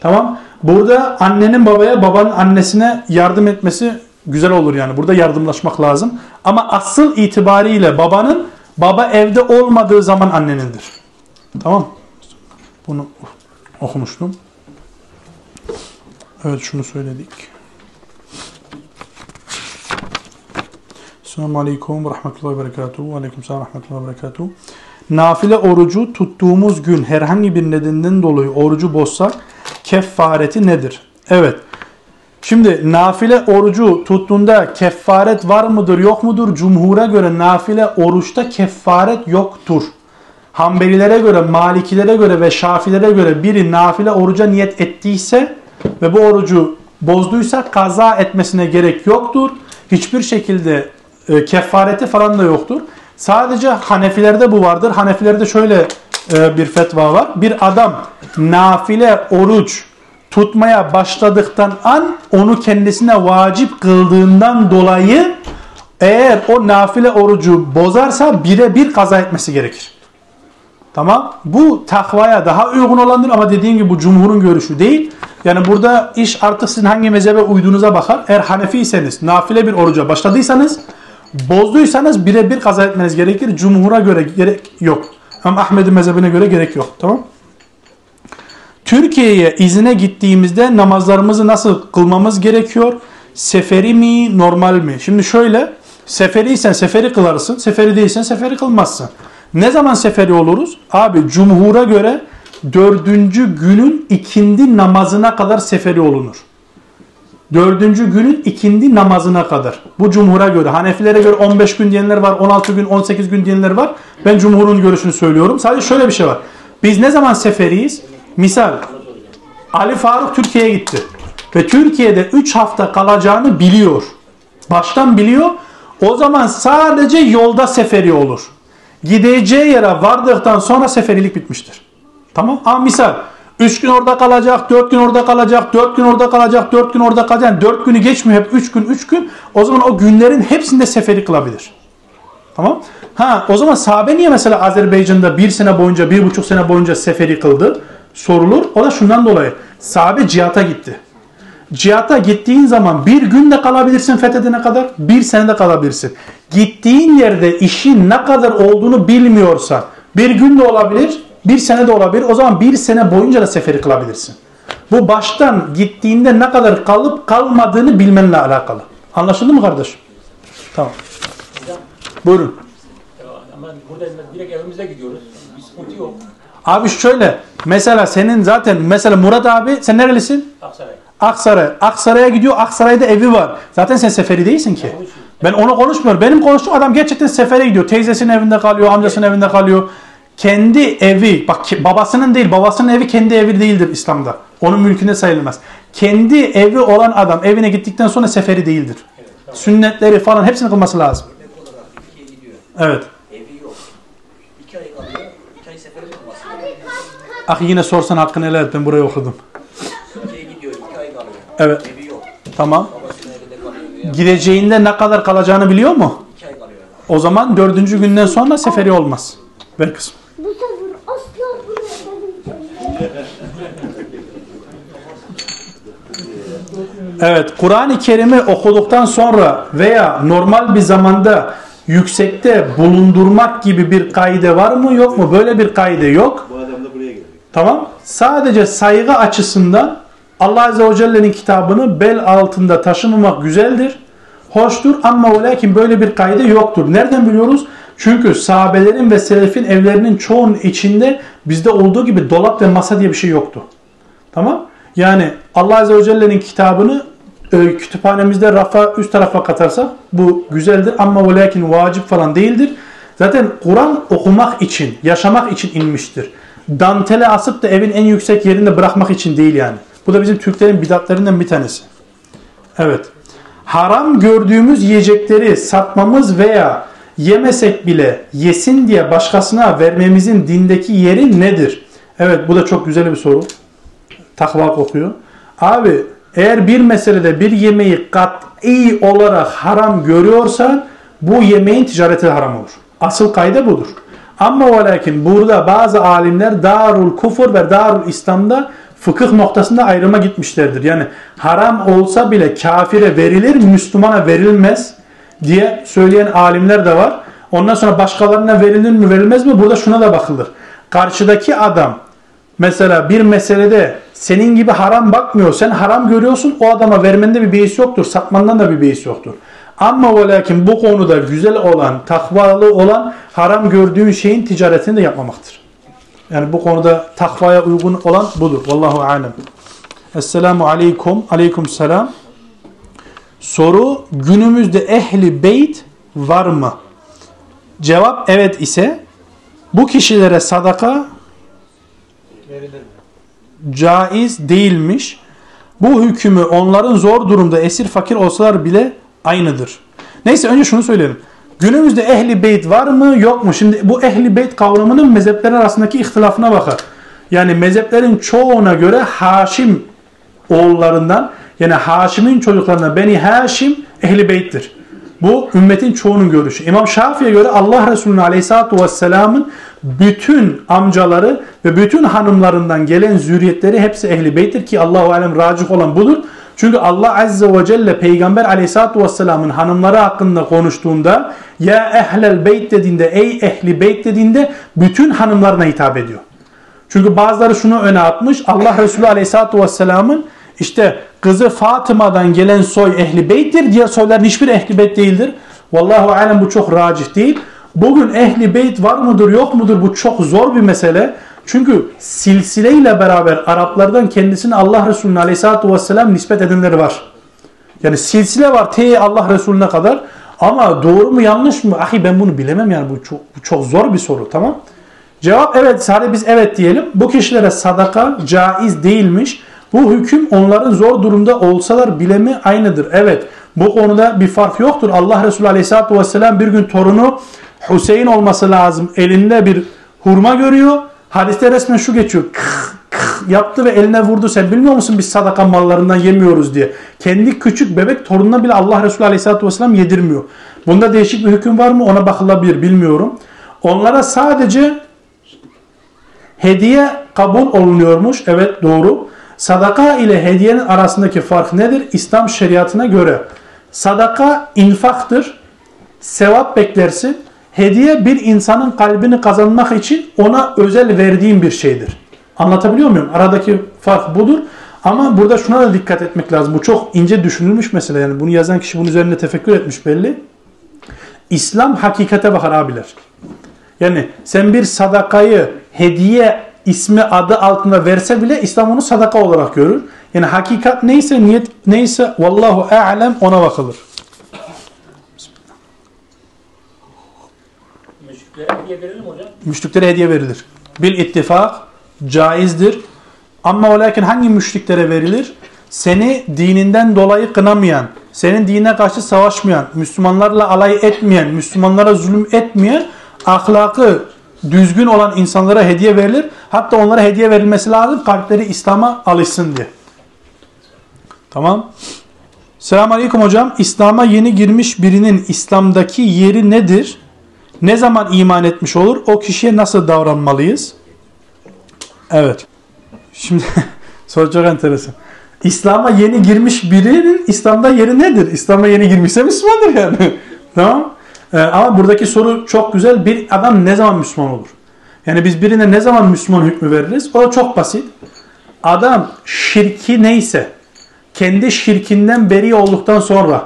Tamam? Burada annenin babaya, babanın annesine yardım etmesi güzel olur yani. Burada yardımlaşmak lazım. Ama asıl itibariyle babanın baba evde olmadığı zaman annenindir. Tamam? Bunu okumuştum. Evet şunu söyledik. Selamun Aleyküm ve Rahmetullahi ve Berekatuhu. Aleyküm selam Rahmetullahi ve Berekatuhu. Nafile orucu tuttuğumuz gün herhangi bir nedenden dolayı orucu bozsak kefareti nedir? Evet. Şimdi nafile orucu tuttuğunda kefaret var mıdır yok mudur? Cumhura göre nafile oruçta kefaret yoktur. Hanbelilere göre, Malikilere göre ve Şafilere göre biri nafile oruca niyet ettiyse ve bu orucu bozduysa kaza etmesine gerek yoktur. Hiçbir şekilde e, kefareti falan da yoktur. Sadece Hanefilerde bu vardır. Hanefilerde şöyle e, bir fetva var. Bir adam nafile oruç tutmaya başladıktan an onu kendisine vacip kıldığından dolayı eğer o nafile orucu bozarsa birebir kaza etmesi gerekir. Tamam. Bu takvaya daha uygun olandır ama dediğim gibi bu cumhurun görüşü değil. Yani burada iş artık sizin hangi mezhebe uyduğunuza bakar. Eğer Hanefiyseniz, nafile bir oruca başladıysanız, bozduysanız birebir kaza etmeniz gerekir. Cumhura göre gerek yok. Ama Ahmet'in mezhebine göre gerek yok. Tamam Türkiye'ye izine gittiğimizde namazlarımızı nasıl kılmamız gerekiyor? Seferi mi, normal mi? Şimdi şöyle, seferiysen seferi kılarsın, seferi değilsen seferi kılmazsın. Ne zaman seferi oluruz? Abi cumhura göre dördüncü günün ikindi namazına kadar seferi olunur. Dördüncü günün ikindi namazına kadar. Bu cumhura göre. Hanefilere göre 15 gün diyenler var, 16 gün, 18 gün diyenler var. Ben cumhurun görüşünü söylüyorum. Sadece şöyle bir şey var. Biz ne zaman seferiyiz? Misal Ali Faruk Türkiye'ye gitti. Ve Türkiye'de 3 hafta kalacağını biliyor. Baştan biliyor. O zaman sadece yolda seferi olur. Gideceği yere vardıktan sonra seferilik bitmiştir. Tamam? Ama misal 3 gün orada kalacak, 4 gün orada kalacak, 4 gün orada kalacak, 4 gün orada kalacak. Yani 4 günü geçmiyor hep 3 gün 3 gün. O zaman o günlerin hepsinde seferi kılabilir. Tamam? Ha o zaman sahabe niye mesela Azerbaycan'da bir sene boyunca, bir buçuk sene boyunca seferi kıldı? Sorulur. O da şundan dolayı. Sahabe cihata gitti. Cihata gittiğin zaman bir günde kalabilirsin fethedene kadar, bir senede kalabilirsin. Gittiğin yerde işin ne kadar olduğunu bilmiyorsan, bir günde olabilir, bir sene de olabilir. O zaman bir sene boyunca da seferi kılabilirsin. Bu baştan gittiğinde ne kadar kalıp kalmadığını bilmenle alakalı. Anlaşıldı mı kardeşim? Tamam. Buyurun. Ama burada direkt evimize gidiyoruz. Bir sıkıntı yok. Abi şöyle mesela senin zaten mesela Murat abi sen nerelisin? Aksaray. Aksaray. Aksaray'a gidiyor. Aksaray'da evi var. Zaten sen seferi değilsin ki. Ben onu konuşmuyorum. Benim konuştuğum adam gerçekten sefere gidiyor. Teyzesinin evinde kalıyor, amcasının evinde kalıyor. Kendi evi, bak babasının değil, babasının evi kendi evi değildir İslam'da. Onun mülkünde sayılmaz. Kendi evi olan adam evine gittikten sonra seferi değildir. Sünnetleri falan hepsini kılması lazım. Evet. Evi yok. İki ay kalıyor. İki ay seferi kılması. Ah yine sorsan hakkını helal et ben burayı okudum. Türkiye'ye gidiyor. iki ay kalıyor. Evet. Evi yok. Tamam. Gideceğinde ne kadar kalacağını biliyor mu? iki ay kalıyor. O zaman dördüncü günden sonra seferi olmaz. Ver kızım. Bu sefer asla buraya gelmeyeceğim. Evet, Kur'an-ı Kerim'i okuduktan sonra veya normal bir zamanda yüksekte bulundurmak gibi bir kaide var mı yok mu? Böyle bir kaide yok. Bu adam da buraya geliyor. Tamam. Sadece saygı açısından Allah Azze ve Celle'nin kitabını bel altında taşımamak güzeldir. Hoştur ama ve lakin böyle bir kaide yoktur. Nereden biliyoruz? Çünkü sahabelerin ve selefin evlerinin çoğunun içinde bizde olduğu gibi dolap ve masa diye bir şey yoktu. Tamam? Yani Allah Azze ve Celle'nin kitabını e, kütüphanemizde rafa üst tarafa katarsak bu güzeldir ama ve lakin vacip falan değildir. Zaten Kur'an okumak için, yaşamak için inmiştir. Dantele asıp da evin en yüksek yerinde bırakmak için değil yani. Bu da bizim Türklerin bidatlarından bir tanesi. Evet. Haram gördüğümüz yiyecekleri satmamız veya yemesek bile yesin diye başkasına vermemizin dindeki yeri nedir? Evet bu da çok güzel bir soru. Takva kokuyor. Abi eğer bir meselede bir yemeği kat'i olarak haram görüyorsan bu yemeğin ticareti haram olur. Asıl kayda budur. Ama ve lakin burada bazı alimler Darul Kufur ve Darul İslam'da fıkıh noktasında ayrıma gitmişlerdir. Yani haram olsa bile kafire verilir, Müslümana verilmez diye söyleyen alimler de var. Ondan sonra başkalarına verilir mi verilmez mi? Burada şuna da bakılır. Karşıdaki adam mesela bir meselede senin gibi haram bakmıyor. Sen haram görüyorsun. O adama vermende bir beis yoktur. Satmandan da bir beis yoktur. Ama ve lakin bu konuda güzel olan, takvalı olan haram gördüğün şeyin ticaretini de yapmamaktır. Yani bu konuda takvaya uygun olan budur. Vallahu alem. Esselamu aleyküm. Aleyküm selam. Soru günümüzde ehli beyt var mı? Cevap evet ise bu kişilere sadaka caiz değilmiş. Bu hükmü onların zor durumda esir fakir olsalar bile aynıdır. Neyse önce şunu söyleyelim. Günümüzde ehli beyt var mı yok mu? Şimdi bu ehli beyt kavramının mezhepler arasındaki ihtilafına bakar. Yani mezheplerin çoğuna göre Haşim oğullarından yani Haşim'in çocuklarından Beni Haşim ehli beyttir. Bu ümmetin çoğunun görüşü. İmam Şafii'ye göre Allah Resulü Aleyhisselatü Vesselam'ın bütün amcaları ve bütün hanımlarından gelen zürriyetleri hepsi ehli beyttir ki Allahu Alem racih olan budur. Çünkü Allah Azze ve Celle Peygamber Aleyhisselatü Vesselam'ın hanımları hakkında konuştuğunda ya ehlel beyt dediğinde ey ehli beyt dediğinde bütün hanımlarına hitap ediyor. Çünkü bazıları şunu öne atmış. Allah Resulü Aleyhisselatü Vesselam'ın işte kızı Fatıma'dan gelen soy ehli beyttir. Diğer soyların hiçbir ehli beyt değildir. Vallahu alem bu çok racih değil. Bugün ehli beyt var mıdır yok mudur bu çok zor bir mesele. Çünkü silsileyle beraber Araplardan kendisini Allah Resulü'nün aleyhissalatü vesselam nispet edenleri var. Yani silsile var T Allah Resulüne kadar. Ama doğru mu yanlış mı? Ahi ben bunu bilemem yani bu çok, bu çok zor bir soru tamam. Cevap evet sadece biz evet diyelim. Bu kişilere sadaka caiz değilmiş. Bu hüküm onların zor durumda olsalar bile mi aynıdır. Evet bu konuda bir fark yoktur. Allah Resulü Aleyhisselatü Vesselam bir gün torunu Hüseyin olması lazım. Elinde bir hurma görüyor. Hadiste resmen şu geçiyor. Kıh, kıh yaptı ve eline vurdu. Sen bilmiyor musun biz sadaka mallarından yemiyoruz diye. Kendi küçük bebek torununa bile Allah Resulü Aleyhisselatü Vesselam yedirmiyor. Bunda değişik bir hüküm var mı? Ona bakılabilir bilmiyorum. Onlara sadece hediye kabul olunuyormuş. Evet doğru. Sadaka ile hediyenin arasındaki fark nedir? İslam şeriatına göre. Sadaka infaktır. Sevap beklersin. Hediye bir insanın kalbini kazanmak için ona özel verdiğin bir şeydir. Anlatabiliyor muyum? Aradaki fark budur. Ama burada şuna da dikkat etmek lazım. Bu çok ince düşünülmüş mesela. Yani bunu yazan kişi bunun üzerine tefekkür etmiş belli. İslam hakikate bakar abiler. Yani sen bir sadakayı hediye ismi adı altında verse bile İslam onu sadaka olarak görür. Yani hakikat neyse niyet neyse vallahu a'lem ona bakılır. Müşriklere hediye verilir mi hocam? Müşriklere hediye verilir. Bil ittifak caizdir. Ama o lakin hangi müşriklere verilir? Seni dininden dolayı kınamayan, senin dinine karşı savaşmayan, Müslümanlarla alay etmeyen, Müslümanlara zulüm etmeyen, ahlakı düzgün olan insanlara hediye verilir. Hatta onlara hediye verilmesi lazım kalpleri İslam'a alışsın diye. Tamam. Selamun Aleyküm hocam. İslam'a yeni girmiş birinin İslam'daki yeri nedir? Ne zaman iman etmiş olur? O kişiye nasıl davranmalıyız? Evet. Şimdi soru çok enteresan. İslam'a yeni girmiş birinin İslam'da yeri nedir? İslam'a yeni girmişse Müslümandır yani. tamam. Ee, ama buradaki soru çok güzel. Bir adam ne zaman Müslüman olur? Yani biz birine ne zaman Müslüman hükmü veririz? O da çok basit. Adam şirki neyse, kendi şirkinden beri olduktan sonra,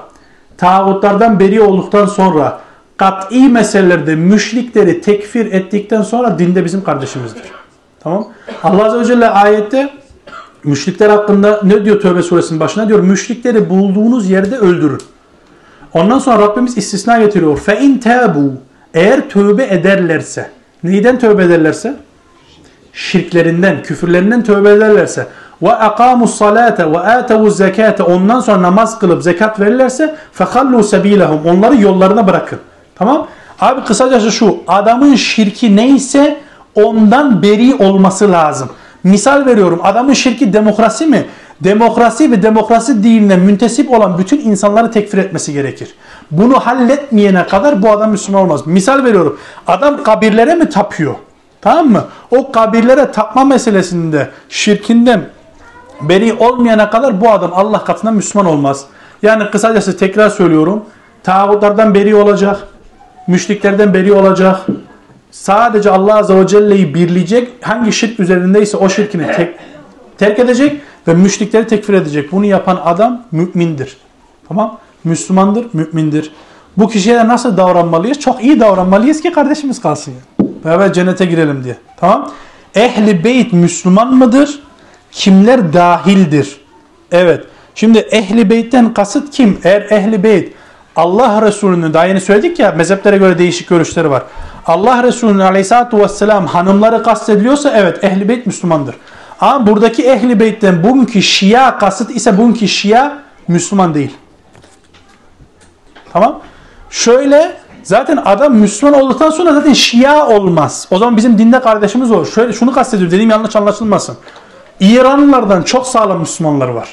tağutlardan beri olduktan sonra, kat'i meselelerde müşrikleri tekfir ettikten sonra dinde bizim kardeşimizdir. Tamam. Allah Azze ve Celle ayette müşrikler hakkında ne diyor Tövbe suresinin başına? Diyor müşrikleri bulduğunuz yerde öldürün. Ondan sonra Rabbimiz istisna getiriyor. Fe in tabu eğer tövbe ederlerse neyden tövbe ederlerse? Şirklerinden, küfürlerinden tövbe ederlerse ve akamus salate ve atavuz zekate ondan sonra namaz kılıp zekat verirlerse fehallu sebilehum onları yollarına bırakın. Tamam? Abi kısacası şu adamın şirki neyse ondan beri olması lazım. Misal veriyorum adamın şirki demokrasi mi? Demokrasi ve demokrasi dinine müntesip olan bütün insanları tekfir etmesi gerekir. Bunu halletmeyene kadar bu adam Müslüman olmaz. Misal veriyorum. Adam kabirlere mi tapıyor? Tamam mı? O kabirlere tapma meselesinde şirkinden beri olmayana kadar bu adam Allah katında Müslüman olmaz. Yani kısacası tekrar söylüyorum. Tağutlardan beri olacak. Müşriklerden beri olacak. Sadece Allah Azze ve Celle'yi birleyecek. Hangi şirk üzerindeyse o şirkini tek, terk edecek ve müşrikleri tekfir edecek. Bunu yapan adam mümindir. Tamam? Müslümandır, mümindir. Bu kişiye nasıl davranmalıyız? Çok iyi davranmalıyız ki kardeşimiz kalsın. Yani. Beraber cennete girelim diye. Tamam? Ehli beyt Müslüman mıdır? Kimler dahildir? Evet. Şimdi ehli beytten kasıt kim? Eğer ehli beyt Allah Resulü'nün daha yeni söyledik ya mezheplere göre değişik görüşleri var. Allah Resulü'nün aleyhissalatü vesselam hanımları kastediliyorsa evet ehli beyt Müslümandır. Ama buradaki ehli beytten bugünkü şia kasıt ise bugünkü şia Müslüman değil. Tamam. Şöyle zaten adam Müslüman olduktan sonra zaten şia olmaz. O zaman bizim dinde kardeşimiz olur. Şöyle şunu kastediyorum dediğim yanlış anlaşılmasın. İranlılardan çok sağlam Müslümanlar var.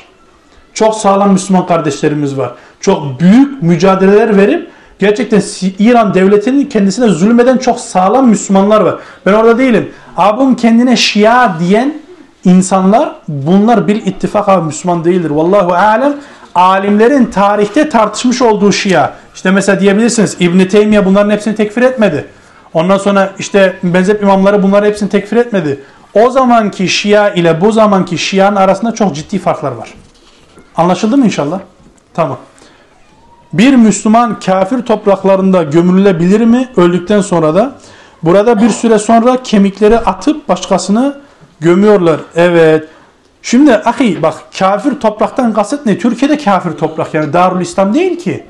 Çok sağlam Müslüman kardeşlerimiz var. Çok büyük mücadeleler verip gerçekten İran devletinin kendisine zulmeden çok sağlam Müslümanlar var. Ben orada değilim. Abim kendine Şia diyen insanlar bunlar bir ittifak abi Müslüman değildir. Vallahu alem. Alimlerin tarihte tartışmış olduğu Şia. İşte mesela diyebilirsiniz İbn Teymiye bunların hepsini tekfir etmedi. Ondan sonra işte mezhep imamları bunların hepsini tekfir etmedi. O zamanki Şia ile bu zamanki Şia'nın arasında çok ciddi farklar var. Anlaşıldı mı inşallah? Tamam. Bir Müslüman kafir topraklarında gömülebilir mi öldükten sonra da? Burada bir süre sonra kemikleri atıp başkasını gömüyorlar. Evet. Şimdi ahi bak kafir topraktan kasıt ne? Türkiye'de kafir toprak yani Darül İslam değil ki.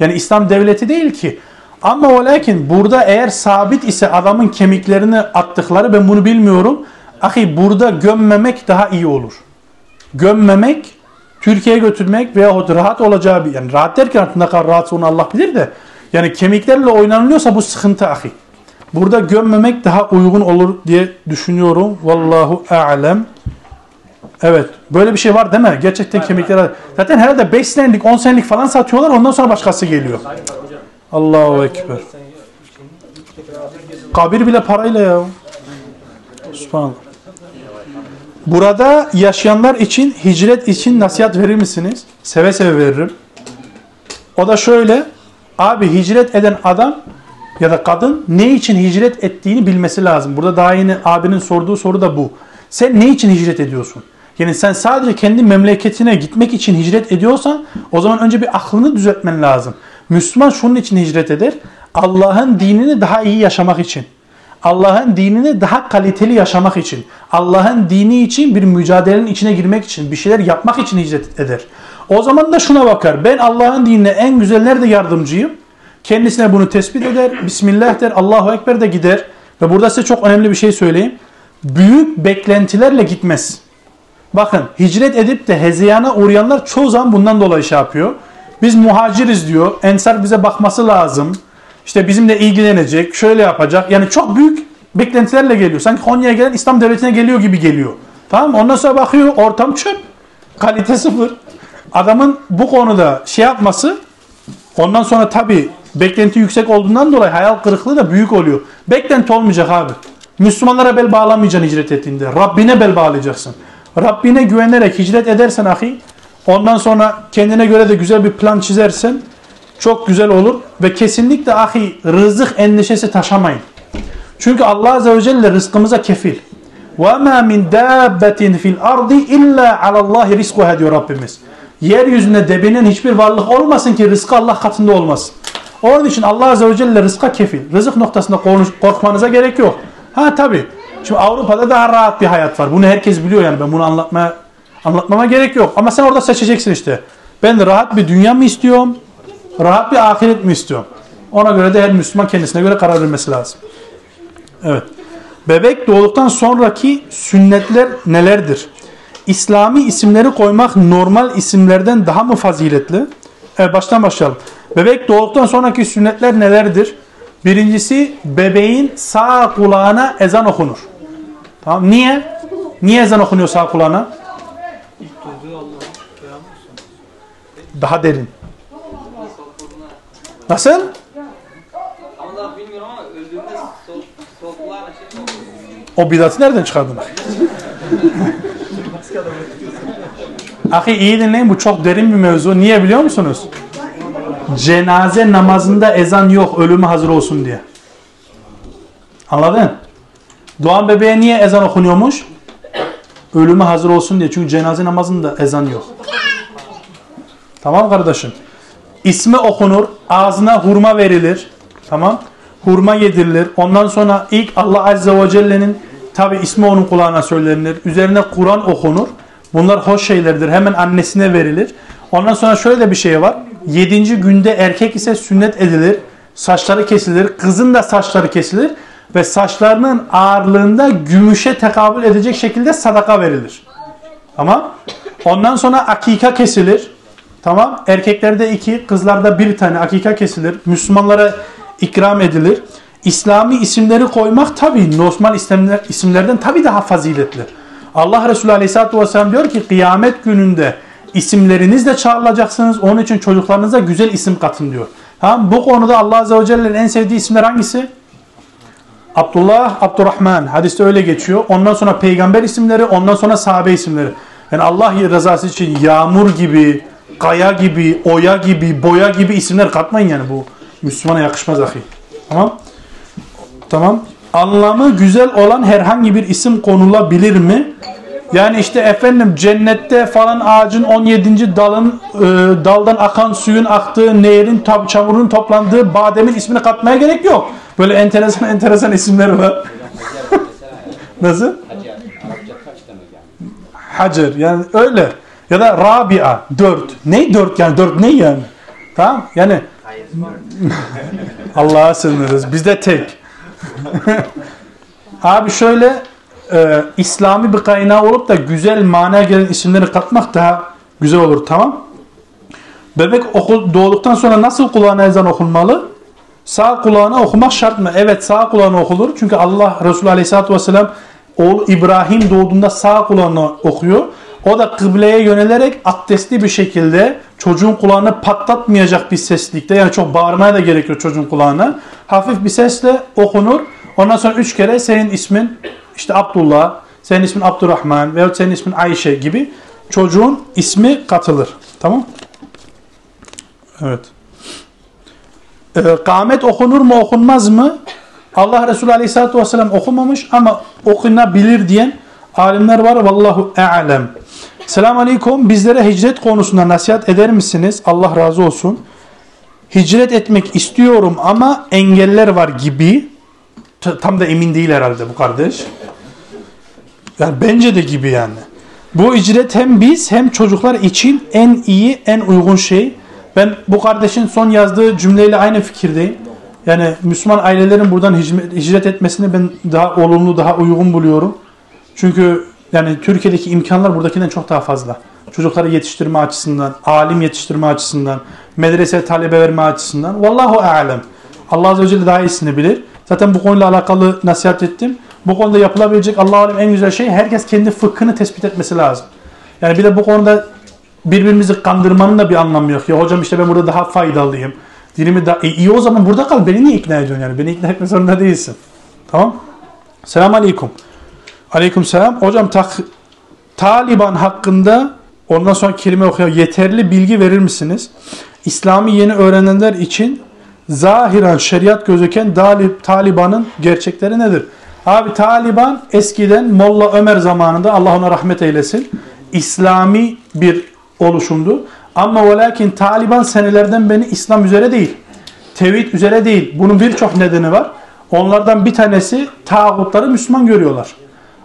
Yani İslam devleti değil ki. Ama o lakin burada eğer sabit ise adamın kemiklerini attıkları ben bunu bilmiyorum. Ahi burada gömmemek daha iyi olur. Gömmemek Türkiye'ye götürmek veyahut rahat olacağı bir yani rahat derken ne kadar rahat onu Allah bilir de yani kemiklerle oynanılıyorsa bu sıkıntı ahi. Burada gömmemek daha uygun olur diye düşünüyorum. Vallahu a'lem. Evet. Böyle bir şey var değil mi? Gerçekten kemikler. Zaten herhalde 5 senelik 10 senelik falan satıyorlar. Ondan sonra başkası geliyor. Allahu Ekber. Kabir bile parayla ya. Subhanallah. Burada yaşayanlar için hicret için nasihat verir misiniz? Seve seve veririm. O da şöyle. Abi hicret eden adam ya da kadın ne için hicret ettiğini bilmesi lazım. Burada daha yeni abinin sorduğu soru da bu. Sen ne için hicret ediyorsun? Yani sen sadece kendi memleketine gitmek için hicret ediyorsan o zaman önce bir aklını düzeltmen lazım. Müslüman şunun için hicret eder. Allah'ın dinini daha iyi yaşamak için. Allah'ın dinini daha kaliteli yaşamak için. Allah'ın dini için bir mücadelenin içine girmek için. Bir şeyler yapmak için hicret eder. O zaman da şuna bakar. Ben Allah'ın dinine en güzel nerede yardımcıyım? Kendisine bunu tespit eder. Bismillah der. Allahu Ekber de gider. Ve burada size çok önemli bir şey söyleyeyim. Büyük beklentilerle gitmez. Bakın hicret edip de hezeyana uğrayanlar çoğu zaman bundan dolayı şey yapıyor. Biz muhaciriz diyor. Ensar bize bakması lazım. İşte bizimle ilgilenecek. Şöyle yapacak. Yani çok büyük beklentilerle geliyor. Sanki Konya'ya gelen İslam devletine geliyor gibi geliyor. Tamam mı? Ondan sonra bakıyor ortam çöp. Kalite sıfır. Adamın bu konuda şey yapması ondan sonra tabii beklenti yüksek olduğundan dolayı hayal kırıklığı da büyük oluyor. Beklenti olmayacak abi. Müslümanlara bel bağlamayacaksın hicret ettiğinde. Rabbine bel bağlayacaksın. Rabbine güvenerek hicret edersen ahi ondan sonra kendine göre de güzel bir plan çizersen çok güzel olur ve kesinlikle ahi rızık endişesi taşamayın. Çünkü Allah Azze ve Celle rızkımıza kefil. وَمَا مِنْ دَابَّةٍ فِي الْأَرْضِ اِلَّا عَلَى اللّٰهِ رِزْقُهَا diyor Rabbimiz. Yeryüzünde debinen hiçbir varlık olmasın ki rızkı Allah katında olmasın. Onun için Allah Azze ve Celle rızka kefil. Rızık noktasında korkmanıza gerek yok. Ha tabi. Şimdi Avrupa'da daha rahat bir hayat var. Bunu herkes biliyor yani. Ben bunu anlatmaya anlatmama gerek yok. Ama sen orada seçeceksin işte. Ben rahat bir dünya mı istiyorum? Rahat bir ahiret mi istiyorum? Ona göre de her Müslüman kendisine göre karar vermesi lazım. Evet. Bebek doğduktan sonraki sünnetler nelerdir? İslami isimleri koymak normal isimlerden daha mı faziletli? Evet baştan başlayalım. Bebek doğduktan sonraki sünnetler nelerdir? Birincisi bebeğin sağ kulağına ezan okunur. Tamam. Niye? Niye ezan okunuyor sağ kulağına? Daha derin. Nasıl? O bidatı nereden çıkardın? Ahi iyi dinleyin bu çok derin bir mevzu. Niye biliyor musunuz? Cenaze namazında ezan yok ölümü hazır olsun diye. Anladın? Doğan bebeğe niye ezan okunuyormuş? Ölümü hazır olsun diye. Çünkü cenaze namazında ezan yok. Tamam kardeşim. İsmi okunur. Ağzına hurma verilir. Tamam. Hurma yedirilir. Ondan sonra ilk Allah Azze ve Celle'nin tabi ismi onun kulağına söylenir. Üzerine Kur'an okunur. Bunlar hoş şeylerdir. Hemen annesine verilir. Ondan sonra şöyle de bir şey var. Yedinci günde erkek ise sünnet edilir. Saçları kesilir. Kızın da saçları kesilir. Ve saçlarının ağırlığında gümüşe tekabül edecek şekilde sadaka verilir. Tamam. Ondan sonra akika kesilir. Tamam. Erkeklerde iki, kızlarda bir tane akika kesilir. Müslümanlara ikram edilir. İslami isimleri koymak tabi normal isimler, isimlerden tabi daha faziletli. Allah Resulü Aleyhisselatü Vesselam diyor ki kıyamet gününde isimlerinizle çağrılacaksınız. Onun için çocuklarınıza güzel isim katın diyor. Tamam Bu konuda Allah Azze ve Celle'nin en sevdiği isimler hangisi? Abdullah, Abdurrahman. Hadiste öyle geçiyor. Ondan sonra peygamber isimleri, ondan sonra sahabe isimleri. Yani Allah rızası için yağmur gibi, kaya gibi, oya gibi, boya gibi isimler katmayın yani bu. Müslümana yakışmaz ahi. Tamam. Tamam. Anlamı güzel olan herhangi bir isim konulabilir mi? Yani işte efendim cennette falan ağacın 17. dalın e, daldan akan suyun aktığı, nehrin tab çamurun toplandığı bademin ismini katmaya gerek yok. Böyle enteresan enteresan isimler var. Nasıl? Hacer yani öyle. Ya da Rabia dört. Ne dört yani dört ne yani? Tamam yani Allah'a sığınırız. Bizde tek. Abi şöyle e, İslami bir kaynağı olup da güzel manaya gelen isimleri katmak daha güzel olur. Tamam. Bebek okul, doğduktan sonra nasıl kulağına ezan okunmalı? Sağ kulağına okumak şart mı? Evet sağ kulağına okulur. Çünkü Allah Resulü Aleyhisselatü Vesselam oğlu İbrahim doğduğunda sağ kulağına okuyor. O da kıbleye yönelerek abdestli bir şekilde çocuğun kulağını patlatmayacak bir seslikte yani çok bağırmaya da gerekiyor çocuğun kulağına. Hafif bir sesle okunur. Ondan sonra üç kere senin ismin işte Abdullah, senin ismin Abdurrahman veyahut senin ismin Ayşe gibi çocuğun ismi katılır. Tamam? Evet. Ee, kâmet okunur mu okunmaz mı? Allah Resulü Aleyhisselatü Vesselam okumamış ama okunabilir diyen alimler var. Vallahu e'alem. Selamun Aleyküm. Bizlere hicret konusunda nasihat eder misiniz? Allah razı olsun. Hicret etmek istiyorum ama engeller var gibi. Tam da emin değil herhalde bu kardeş. Yani bence de gibi yani. Bu hicret hem biz hem çocuklar için en iyi, en uygun şey. Ben bu kardeşin son yazdığı cümleyle aynı fikirdeyim. Yani Müslüman ailelerin buradan hicret etmesini ben daha olumlu, daha uygun buluyorum. Çünkü yani Türkiye'deki imkanlar buradakinden çok daha fazla. Çocukları yetiştirme açısından, alim yetiştirme açısından, medrese talebe verme açısından. Vallahu alem. Allah Azze ve Celle daha iyisini bilir. Zaten bu konuyla alakalı nasihat ettim. Bu konuda yapılabilecek Allah alem en güzel şey herkes kendi fıkhını tespit etmesi lazım. Yani bir de bu konuda birbirimizi kandırmanın da bir anlamı yok. Ya hocam işte ben burada daha faydalıyım. Dinimi daha... E, iyi o zaman burada kal. Beni niye ikna ediyorsun yani? Beni ikna etme zorunda değilsin. Tamam. Selamun Aleyküm. Aleyküm selam. Hocam tak, Taliban hakkında ondan sonra kelime okuyor. Yeterli bilgi verir misiniz? İslam'ı yeni öğrenenler için zahiren şeriat gözüken Taliban'ın gerçekleri nedir? Abi Taliban eskiden Molla Ömer zamanında Allah ona rahmet eylesin. İslami bir oluşumdu. Ama ve lakin Taliban senelerden beri İslam üzere değil. Tevhid üzere değil. Bunun birçok nedeni var. Onlardan bir tanesi tağutları Müslüman görüyorlar.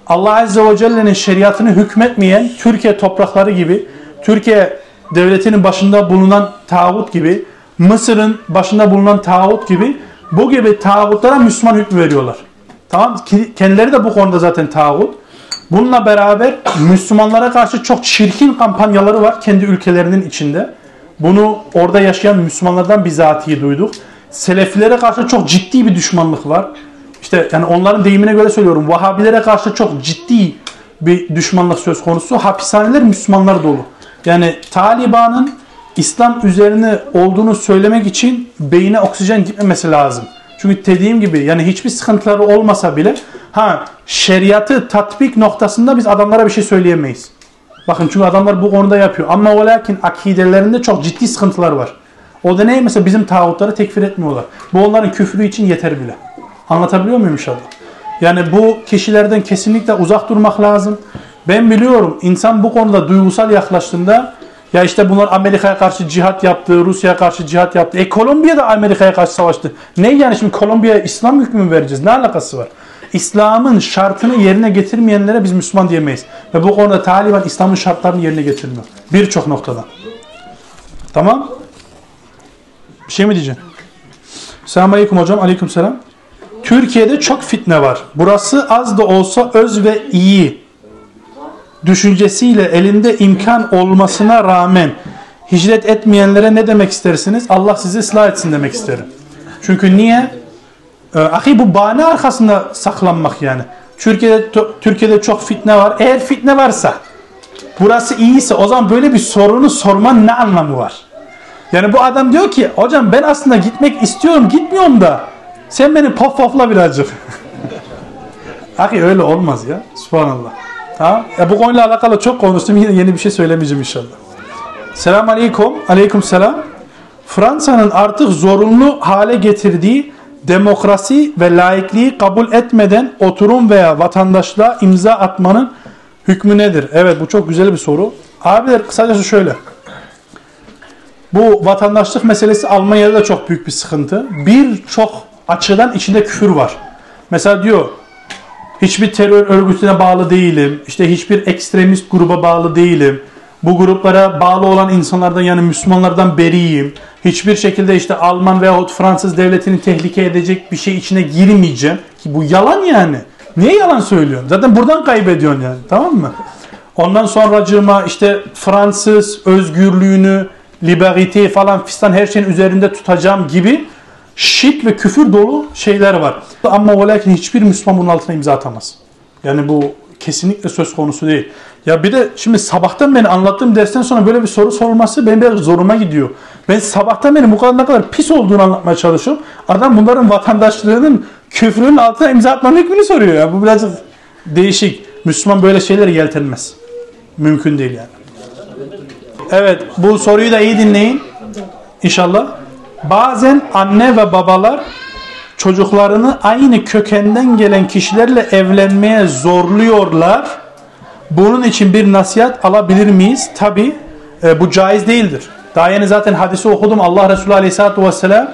Allah Azze ve Celle'nin şeriatını hükmetmeyen Türkiye toprakları gibi, Türkiye devletinin başında bulunan tağut gibi, Mısır'ın başında bulunan tağut gibi bu gibi tağutlara Müslüman hükmü veriyorlar. Tamam Kendileri de bu konuda zaten tağut. Bununla beraber Müslümanlara karşı çok çirkin kampanyaları var kendi ülkelerinin içinde. Bunu orada yaşayan Müslümanlardan bizatihi duyduk. Selefilere karşı çok ciddi bir düşmanlık var. İşte yani onların deyimine göre söylüyorum. Vahabilere karşı çok ciddi bir düşmanlık söz konusu. Hapishaneler Müslümanlar dolu. Yani Taliban'ın İslam üzerine olduğunu söylemek için beyine oksijen gitmemesi lazım. Çünkü dediğim gibi yani hiçbir sıkıntıları olmasa bile ha şeriatı tatbik noktasında biz adamlara bir şey söyleyemeyiz. Bakın çünkü adamlar bu konuda yapıyor. Ama o lakin akidelerinde çok ciddi sıkıntılar var. O da ne? Mesela bizim tağutları tekfir etmiyorlar. Bu onların küfrü için yeter bile. Anlatabiliyor muyum inşallah? Yani bu kişilerden kesinlikle uzak durmak lazım. Ben biliyorum insan bu konuda duygusal yaklaştığında ya işte bunlar Amerika'ya karşı cihat yaptı, Rusya'ya karşı cihat yaptı. E Kolombiya da Amerika'ya karşı savaştı. Ne yani şimdi Kolombiya'ya İslam hükmü mü vereceğiz? Ne alakası var? İslam'ın şartını yerine getirmeyenlere biz Müslüman diyemeyiz. Ve bu konuda Taliban İslam'ın şartlarını yerine getirmiyor. Birçok noktada. Tamam? Bir şey mi diyeceksin? Selamun Aleyküm hocam. Aleyküm selam. Türkiye'de çok fitne var. Burası az da olsa öz ve iyi düşüncesiyle elinde imkan olmasına rağmen hicret etmeyenlere ne demek istersiniz? Allah sizi ıslah etsin demek isterim. Çünkü niye? Ee, ahi bu bahane arkasında saklanmak yani. Türkiye'de Türkiye'de çok fitne var. Eğer fitne varsa burası iyiyse o zaman böyle bir sorunu sorman ne anlamı var? Yani bu adam diyor ki hocam ben aslında gitmek istiyorum gitmiyorum da sen beni paf pafla birazcık. Ahi öyle olmaz ya. Subhanallah. Tamam. Ya bu konuyla alakalı çok konuştum. Yine yeni bir şey söylemeyeceğim inşallah. Selam aleyküm. Aleyküm selam. Fransa'nın artık zorunlu hale getirdiği demokrasi ve laikliği kabul etmeden oturum veya vatandaşlığa imza atmanın hükmü nedir? Evet bu çok güzel bir soru. Abiler kısacası şöyle. Bu vatandaşlık meselesi Almanya'da da çok büyük bir sıkıntı. Birçok açıdan içinde küfür var. Mesela diyor hiçbir terör örgütüne bağlı değilim. İşte hiçbir ekstremist gruba bağlı değilim. Bu gruplara bağlı olan insanlardan yani Müslümanlardan beriyim. Hiçbir şekilde işte Alman veyahut Fransız devletini tehlike edecek bir şey içine girmeyeceğim. Ki bu yalan yani. Niye yalan söylüyorsun? Zaten buradan kaybediyorsun yani. Tamam mı? Ondan sonracığıma işte Fransız özgürlüğünü, liberite falan fistan her şeyin üzerinde tutacağım gibi şirk ve küfür dolu şeyler var. Ama o lakin hiçbir Müslüman bunun altına imza atamaz. Yani bu kesinlikle söz konusu değil. Ya bir de şimdi sabahtan beni anlattığım dersten sonra böyle bir soru sorulması benim biraz zoruma gidiyor. Ben sabahtan beri bu kadar ne kadar pis olduğunu anlatmaya çalışıyorum. Adam bunların vatandaşlığının küfrünün altına imza atmanın hükmünü soruyor ya. Bu birazcık değişik. Müslüman böyle şeyleri yeltenmez. Mümkün değil yani. Evet bu soruyu da iyi dinleyin. İnşallah. Bazen anne ve babalar çocuklarını aynı kökenden gelen kişilerle evlenmeye zorluyorlar. Bunun için bir nasihat alabilir miyiz? Tabi bu caiz değildir. Daha yeni zaten hadisi okudum. Allah Resulü Aleyhisselatü Vesselam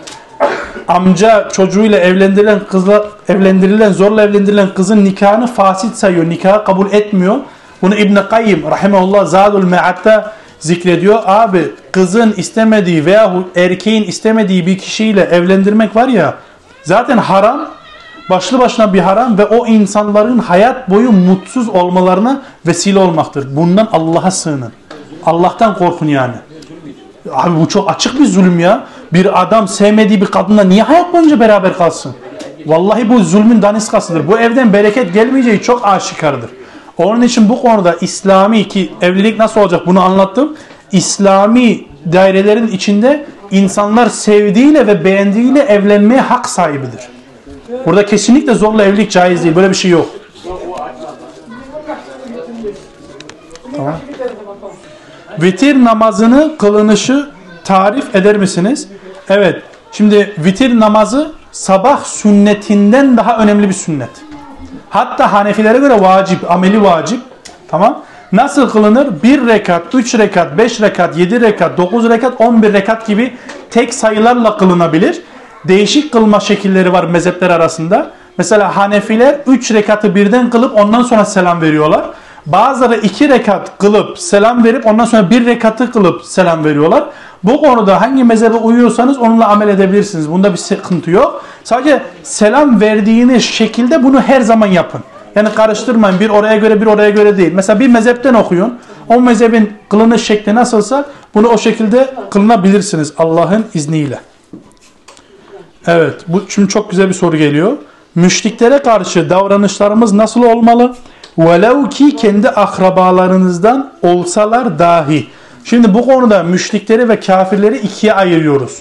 amca çocuğuyla evlendirilen kızla evlendirilen zorla evlendirilen kızın nikahını fasit sayıyor. Nikahı kabul etmiyor. Bunu İbn Kayyim rahimehullah Zadul Me'atta zikrediyor. Abi kızın istemediği veya erkeğin istemediği bir kişiyle evlendirmek var ya zaten haram. Başlı başına bir haram ve o insanların hayat boyu mutsuz olmalarına vesile olmaktır. Bundan Allah'a sığının. Allah'tan korkun yani. Abi bu çok açık bir zulüm ya. Bir adam sevmediği bir kadınla niye hayat boyunca beraber kalsın? Vallahi bu zulmün daniskasıdır. Bu evden bereket gelmeyeceği çok aşikardır. Onun için bu konuda İslami ki evlilik nasıl olacak bunu anlattım. İslami dairelerin içinde insanlar sevdiğiyle ve beğendiğiyle evlenmeye hak sahibidir. Burada kesinlikle zorla evlilik caiz değil. Böyle bir şey yok. Tamam. Vitir namazını kılınışı tarif eder misiniz? Evet. Şimdi vitir namazı sabah sünnetinden daha önemli bir sünnet. Hatta Hanefilere göre vacip, ameli vacip. Tamam. Nasıl kılınır? 1 rekat, 3 rekat, 5 rekat, 7 rekat, 9 rekat, 11 rekat gibi tek sayılarla kılınabilir. Değişik kılma şekilleri var mezhepler arasında. Mesela Hanefiler 3 rekatı birden kılıp ondan sonra selam veriyorlar. Bazıları 2 rekat kılıp selam verip ondan sonra 1 rekatı kılıp selam veriyorlar. Bu konuda hangi mezhebe uyuyorsanız onunla amel edebilirsiniz. Bunda bir sıkıntı yok. Sadece selam verdiğiniz şekilde bunu her zaman yapın. Yani karıştırmayın. Bir oraya göre bir oraya göre değil. Mesela bir mezhepten okuyun. O mezhebin kılınış şekli nasılsa bunu o şekilde kılınabilirsiniz Allah'ın izniyle. Evet. Bu şimdi çok güzel bir soru geliyor. Müşriklere karşı davranışlarımız nasıl olmalı? Velev ki kendi akrabalarınızdan olsalar dahi. Şimdi bu konuda müşrikleri ve kafirleri ikiye ayırıyoruz.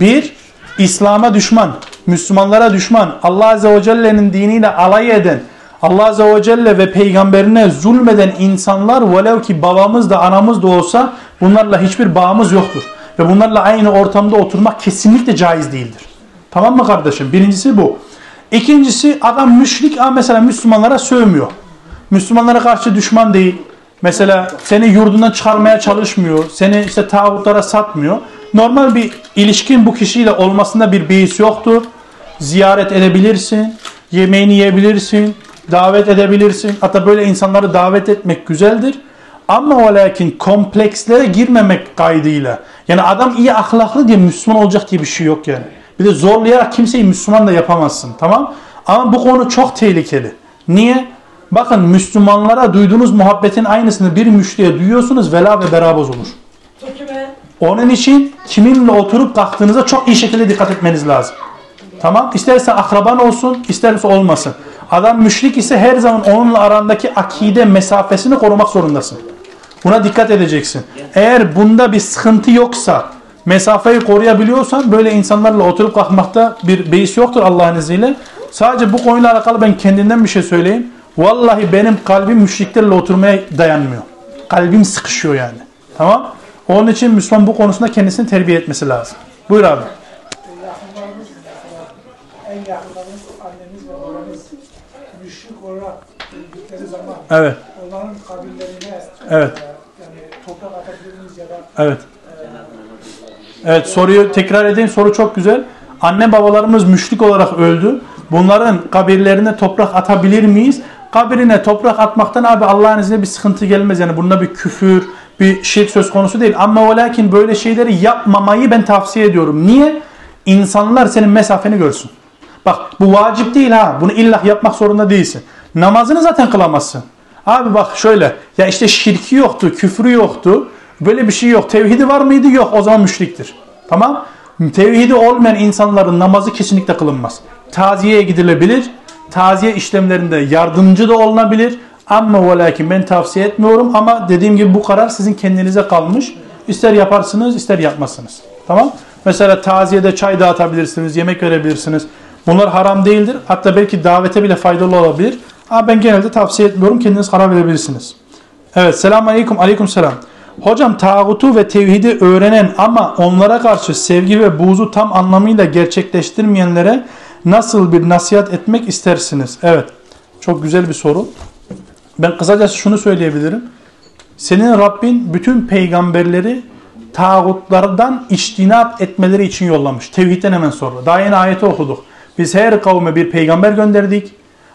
Bir, İslam'a düşman, Müslümanlara düşman, Allah Azze ve Celle'nin diniyle alay eden, Allah Azze ve Celle ve peygamberine zulmeden insanlar velev ki babamız da anamız da olsa bunlarla hiçbir bağımız yoktur. Ve bunlarla aynı ortamda oturmak kesinlikle caiz değildir. Tamam mı kardeşim? Birincisi bu. İkincisi adam müşrik ama mesela Müslümanlara sövmüyor. Müslümanlara karşı düşman değil. Mesela seni yurdundan çıkarmaya çalışmıyor. Seni işte tağutlara satmıyor. Normal bir ilişkin bu kişiyle olmasında bir beis yoktur. Ziyaret edebilirsin. Yemeğini yiyebilirsin. Davet edebilirsin. Hatta böyle insanları davet etmek güzeldir. Ama o lakin komplekslere girmemek kaydıyla. Yani adam iyi ahlaklı diye Müslüman olacak diye bir şey yok yani. Bir de zorlayarak kimseyi Müslüman da yapamazsın. Tamam? Ama bu konu çok tehlikeli. Niye? Bakın Müslümanlara duyduğunuz muhabbetin aynısını bir müşriye duyuyorsunuz vela ve beraboz olur. Onun için kiminle oturup kalktığınıza çok iyi şekilde dikkat etmeniz lazım. Tamam? İsterse akraban olsun, isterse olmasın. Adam müşrik ise her zaman onunla arandaki akide mesafesini korumak zorundasın. Buna dikkat edeceksin. Eğer bunda bir sıkıntı yoksa, mesafeyi koruyabiliyorsan böyle insanlarla oturup kalkmakta bir beis yoktur Allah'ın izniyle. Sadece bu konuyla alakalı ben kendinden bir şey söyleyeyim. Vallahi benim kalbim müşriklerle oturmaya dayanmıyor. Kalbim sıkışıyor yani. Tamam? Onun için Müslüman bu konusunda kendisini terbiye etmesi lazım. Buyur abi. En yakınlarımız annemiz ve babamız müşrik olarak öldükleri zaman Evet. onların kabirlerine Evet. e, yani toprak atabilir miyiz ya da Evet. Evet soruyu tekrar edeyim. Soru çok güzel. Anne babalarımız müşrik olarak öldü. Bunların kabirlerine toprak atabilir miyiz? Kabirine toprak atmaktan abi Allah'ın izniyle bir sıkıntı gelmez. Yani bunda bir küfür, bir şirk söz konusu değil. Ama o lakin böyle şeyleri yapmamayı ben tavsiye ediyorum. Niye? İnsanlar senin mesafeni görsün. Bak bu vacip değil ha. Bunu illa yapmak zorunda değilsin. Namazını zaten kılamazsın. Abi bak şöyle. Ya işte şirki yoktu, küfrü yoktu. Böyle bir şey yok. Tevhidi var mıydı? Yok. O zaman müşriktir. Tamam? Tevhidi olmayan insanların namazı kesinlikle kılınmaz. Taziyeye gidilebilir. Taziye işlemlerinde yardımcı da olunabilir. Ama ve lakin ben tavsiye etmiyorum. Ama dediğim gibi bu karar sizin kendinize kalmış. İster yaparsınız ister yapmazsınız. Tamam? Mesela taziyede çay dağıtabilirsiniz, yemek verebilirsiniz. Bunlar haram değildir. Hatta belki davete bile faydalı olabilir. Ama ben genelde tavsiye etmiyorum. Kendiniz karar verebilirsiniz. Evet. Selamun aleyküm. Aleyküm selam. Hocam tağutu ve tevhidi öğrenen ama onlara karşı sevgi ve buğzu tam anlamıyla gerçekleştirmeyenlere nasıl bir nasihat etmek istersiniz? Evet. Çok güzel bir soru. Ben kısacası şunu söyleyebilirim. Senin Rabbin bütün peygamberleri tağutlardan iştinap etmeleri için yollamış. Tevhidden hemen sonra. Daha yeni ayeti okuduk. Biz her kavme bir peygamber gönderdik.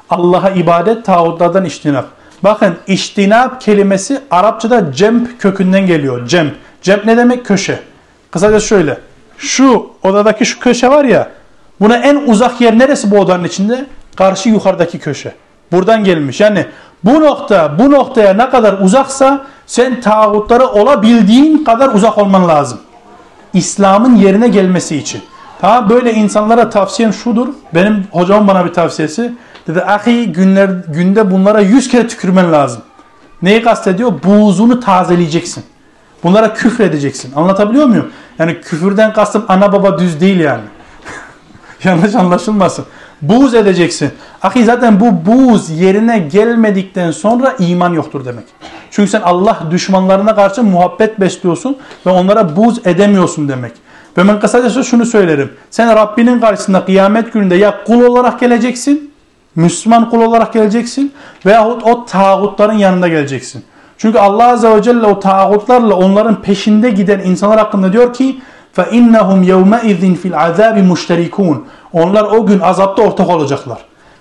Allah'a ibadet tağutlardan iştinap. Bakın iştinap kelimesi Arapçada cemp kökünden geliyor. Cemp. Cemp ne demek? Köşe. Kısaca şöyle. Şu odadaki şu köşe var ya. Buna en uzak yer neresi bu odanın içinde? Karşı yukarıdaki köşe. Buradan gelmiş. Yani bu nokta bu noktaya ne kadar uzaksa sen tağutlara olabildiğin kadar uzak olman lazım. İslam'ın yerine gelmesi için. Tamam böyle insanlara tavsiyem şudur. Benim hocam bana bir tavsiyesi. Dedi ahi günler, günde bunlara yüz kere tükürmen lazım. Neyi kastediyor? Buğzunu tazeleyeceksin. Bunlara küfür edeceksin. Anlatabiliyor muyum? Yani küfürden kastım ana baba düz değil yani. Yanlış anlaşılmasın. Buğz edeceksin. Ahi zaten bu buğz yerine gelmedikten sonra iman yoktur demek. Çünkü sen Allah düşmanlarına karşı muhabbet besliyorsun ve onlara buğz edemiyorsun demek. Ve ben kısacası şunu söylerim. Sen Rabbinin karşısında kıyamet gününde ya kul olarak geleceksin, Müslüman kul olarak geleceksin veyahut o tağutların yanında geleceksin. Çünkü Allah Azze ve Celle o tağutlarla onların peşinde giden insanlar hakkında diyor ki فَاِنَّهُمْ يَوْمَئِذٍ فِي الْعَذَابِ مُشْتَرِكُونَ Onlar o gün azapta ortak olacaklar.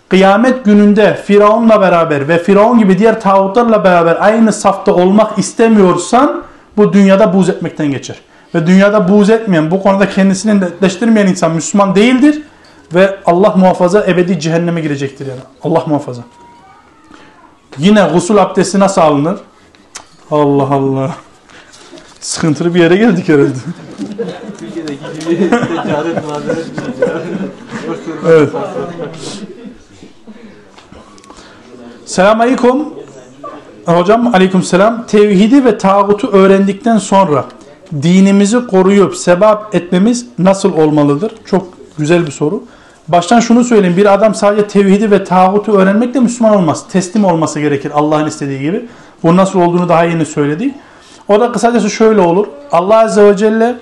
Kıyamet gününde Firavun'la beraber ve Firavun gibi diğer tağutlarla beraber aynı safta olmak istemiyorsan bu dünyada buğz etmekten geçer. Ve dünyada buğz etmeyen, bu konuda kendisini netleştirmeyen insan Müslüman değildir. Ve Allah muhafaza ebedi cehenneme girecektir yani. Allah muhafaza. Yine gusül abdesti nasıl alınır? Allah Allah. Sıkıntılı bir yere geldik herhalde. Türkiye'deki gibi Evet. Selamun Aleyküm. Hocam aleyküm selam. Tevhidi ve tağutu öğrendikten sonra dinimizi koruyup sebap etmemiz nasıl olmalıdır? Çok güzel bir soru. Baştan şunu söyleyeyim. Bir adam sadece tevhidi ve tağutu öğrenmekle Müslüman olmaz. Teslim olması gerekir Allah'ın istediği gibi. Bu nasıl olduğunu daha yeni söyledi. O da kısacası şöyle olur. Allah Azze ve Celle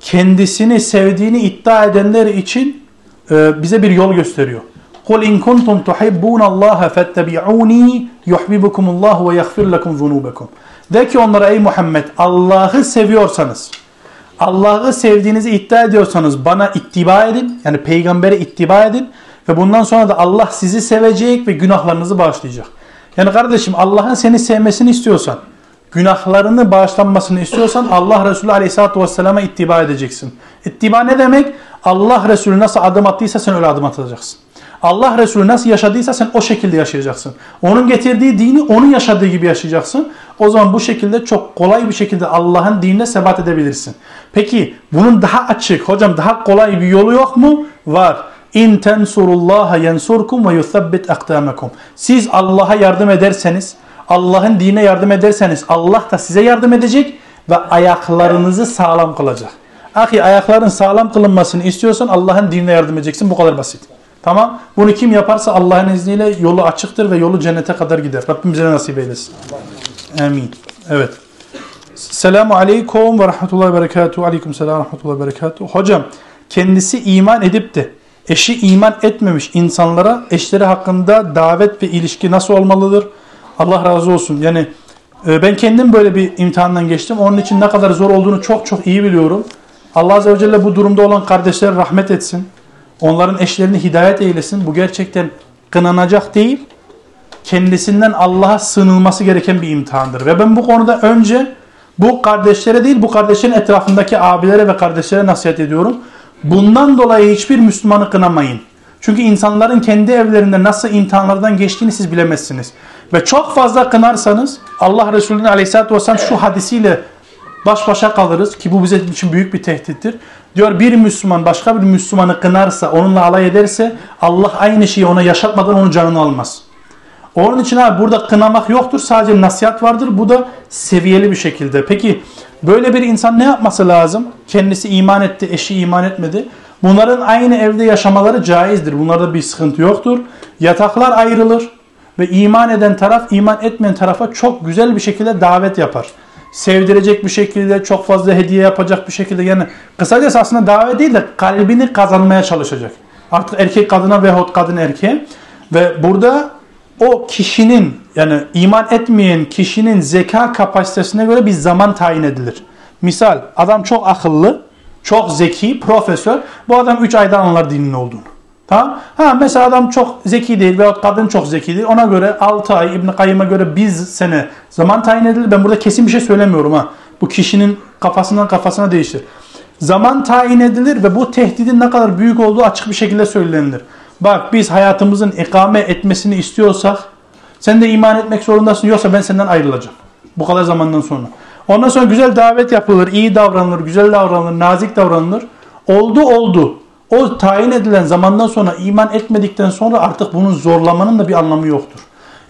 kendisini sevdiğini iddia edenler için e, bize bir yol gösteriyor. قُلْ اِنْ كُنْتُمْ تُحِبُّونَ اللّٰهَ فَاتَّبِعُونِي يُحْبِبُكُمُ اللّٰهُ وَيَغْفِرْ لَكُمْ ذُنُوبَكُمْ De ki onlara ey Muhammed Allah'ı seviyorsanız Allah'ı sevdiğinizi iddia ediyorsanız bana ittiba edin. Yani peygambere ittiba edin. Ve bundan sonra da Allah sizi sevecek ve günahlarınızı bağışlayacak. Yani kardeşim Allah'ın seni sevmesini istiyorsan, günahlarını bağışlanmasını istiyorsan Allah Resulü Aleyhisselatü Vesselam'a ittiba edeceksin. İttiba ne demek? Allah Resulü nasıl adım attıysa sen öyle adım atacaksın. Allah Resulü nasıl yaşadıysa sen o şekilde yaşayacaksın. Onun getirdiği dini onun yaşadığı gibi yaşayacaksın. O zaman bu şekilde çok kolay bir şekilde Allah'ın dinine sebat edebilirsin. Peki bunun daha açık, hocam daha kolay bir yolu yok mu? Var. İn tensurullaha yensurkum ve yuthabbit akdamakum. Siz Allah'a yardım ederseniz, Allah'ın dinine yardım ederseniz Allah da size yardım edecek ve ayaklarınızı sağlam kılacak. Ahi ayakların sağlam kılınmasını istiyorsan Allah'ın dinine yardım edeceksin. Bu kadar basit. Tamam. Bunu kim yaparsa Allah'ın izniyle yolu açıktır ve yolu cennete kadar gider. Rabbim bize nasip eylesin. Amin. Evet. Selamu aleyküm ve rahmetullahi ve berekatuhu. Aleyküm selam ve rahmetullahi ve berekatuhu. Hocam kendisi iman edip de eşi iman etmemiş insanlara eşleri hakkında davet ve ilişki nasıl olmalıdır? Allah razı olsun. Yani e, ben kendim böyle bir imtihandan geçtim. Onun için ne kadar zor olduğunu çok çok iyi biliyorum. Allah Azze ve Celle bu durumda olan kardeşlere rahmet etsin. Onların eşlerini hidayet eylesin. Bu gerçekten kınanacak değil. Kendisinden Allah'a sığınılması gereken bir imtihandır. Ve ben bu konuda önce bu kardeşlere değil bu kardeşlerin etrafındaki abilere ve kardeşlere nasihat ediyorum. Bundan dolayı hiçbir Müslümanı kınamayın. Çünkü insanların kendi evlerinde nasıl imtihanlardan geçtiğini siz bilemezsiniz. Ve çok fazla kınarsanız Allah Resulü'nün aleyhissalatü vesselam şu hadisiyle baş başa kalırız ki bu bize için büyük bir tehdittir. Diyor bir Müslüman başka bir Müslümanı kınarsa, onunla alay ederse Allah aynı şeyi ona yaşatmadan onun canını almaz. Onun için abi burada kınamak yoktur. Sadece nasihat vardır. Bu da seviyeli bir şekilde. Peki böyle bir insan ne yapması lazım? Kendisi iman etti, eşi iman etmedi. Bunların aynı evde yaşamaları caizdir. Bunlarda bir sıkıntı yoktur. Yataklar ayrılır. Ve iman eden taraf iman etmeyen tarafa çok güzel bir şekilde davet yapar. Sevdirecek bir şekilde, çok fazla hediye yapacak bir şekilde. Yani kısacası aslında davet değil de kalbini kazanmaya çalışacak. Artık erkek kadına veyahut kadın erkeğe. Ve burada o kişinin yani iman etmeyen kişinin zeka kapasitesine göre bir zaman tayin edilir. Misal adam çok akıllı, çok zeki, profesör. Bu adam 3 ayda anlar dinin olduğunu. Tamam? Ha mesela adam çok zeki değil veya kadın çok zeki değil. Ona göre 6 ay İbn Kayyım'a göre biz sene zaman tayin edilir. Ben burada kesin bir şey söylemiyorum ha. Bu kişinin kafasından kafasına değişir. Zaman tayin edilir ve bu tehdidin ne kadar büyük olduğu açık bir şekilde söylenilir. Bak biz hayatımızın ikame etmesini istiyorsak sen de iman etmek zorundasın yoksa ben senden ayrılacağım. Bu kadar zamandan sonra. Ondan sonra güzel davet yapılır, iyi davranılır, güzel davranılır, nazik davranılır. Oldu oldu. O tayin edilen zamandan sonra iman etmedikten sonra artık bunun zorlamanın da bir anlamı yoktur.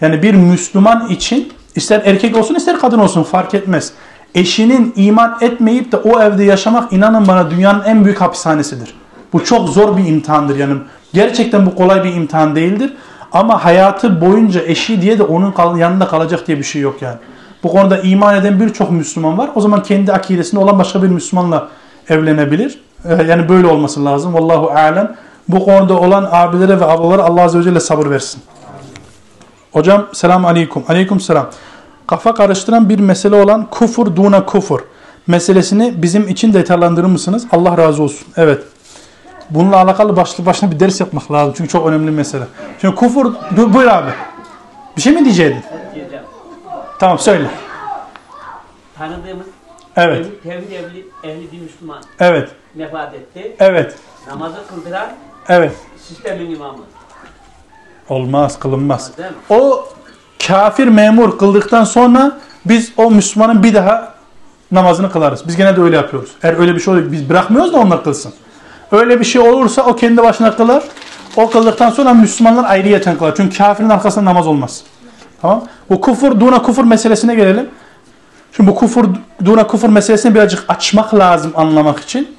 Yani bir Müslüman için ister erkek olsun ister kadın olsun fark etmez. Eşinin iman etmeyip de o evde yaşamak inanın bana dünyanın en büyük hapishanesidir. Bu çok zor bir imtihandır yani. Gerçekten bu kolay bir imtihan değildir. Ama hayatı boyunca eşi diye de onun yanında kalacak diye bir şey yok yani. Bu konuda iman eden birçok Müslüman var. O zaman kendi akidesinde olan başka bir Müslümanla evlenebilir. Ee, yani böyle olması lazım. Vallahu alem. Bu konuda olan abilere ve ablalara Allah Azze ve Celle sabır versin. Hocam selamun aleyküm. Aleyküm selam. Kafa karıştıran bir mesele olan kufur duna kufur meselesini bizim için detaylandırır mısınız? Allah razı olsun. Evet. Bununla alakalı başlı başına bir ders yapmak lazım. Çünkü çok önemli bir mesele. Şimdi kufur, buyur abi. Bir şey mi diyeceydin? Tamam söyle. Tanıdığımız Evet. tevhid evli, ehli bir Müslüman Evet. Vefat etti. Evet. Namazı kıldıran Evet. sistemin imamı. Olmaz, kılınmaz. O kafir memur kıldıktan sonra biz o Müslümanın bir daha namazını kılarız. Biz genelde öyle yapıyoruz. Eğer öyle bir şey oluyor, biz bırakmıyoruz da onlar kılsın. Öyle bir şey olursa o kendi başına kılar. O kıldıktan sonra Müslümanlar ayrıyeten kılar. Çünkü kafirin arkasında namaz olmaz. Tamam? Bu kufur, duna kufur meselesine gelelim. Şimdi bu kufur, duna kufur meselesini birazcık açmak lazım anlamak için.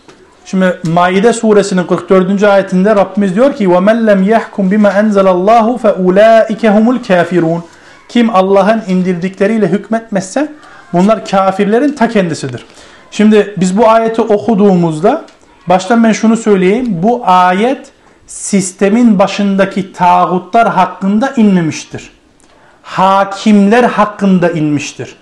Şimdi Maide suresinin 44. ayetinde Rabbimiz diyor ki وَمَنْ لَمْ يَحْكُمْ بِمَا أَنْزَلَ اللّٰهُ فَاُولَٰئِكَ هُمُ الْكَافِرُونَ Kim Allah'ın indirdikleriyle hükmetmezse bunlar kafirlerin ta kendisidir. Şimdi biz bu ayeti okuduğumuzda baştan ben şunu söyleyeyim. Bu ayet sistemin başındaki tağutlar hakkında inmemiştir. Hakimler hakkında inmiştir.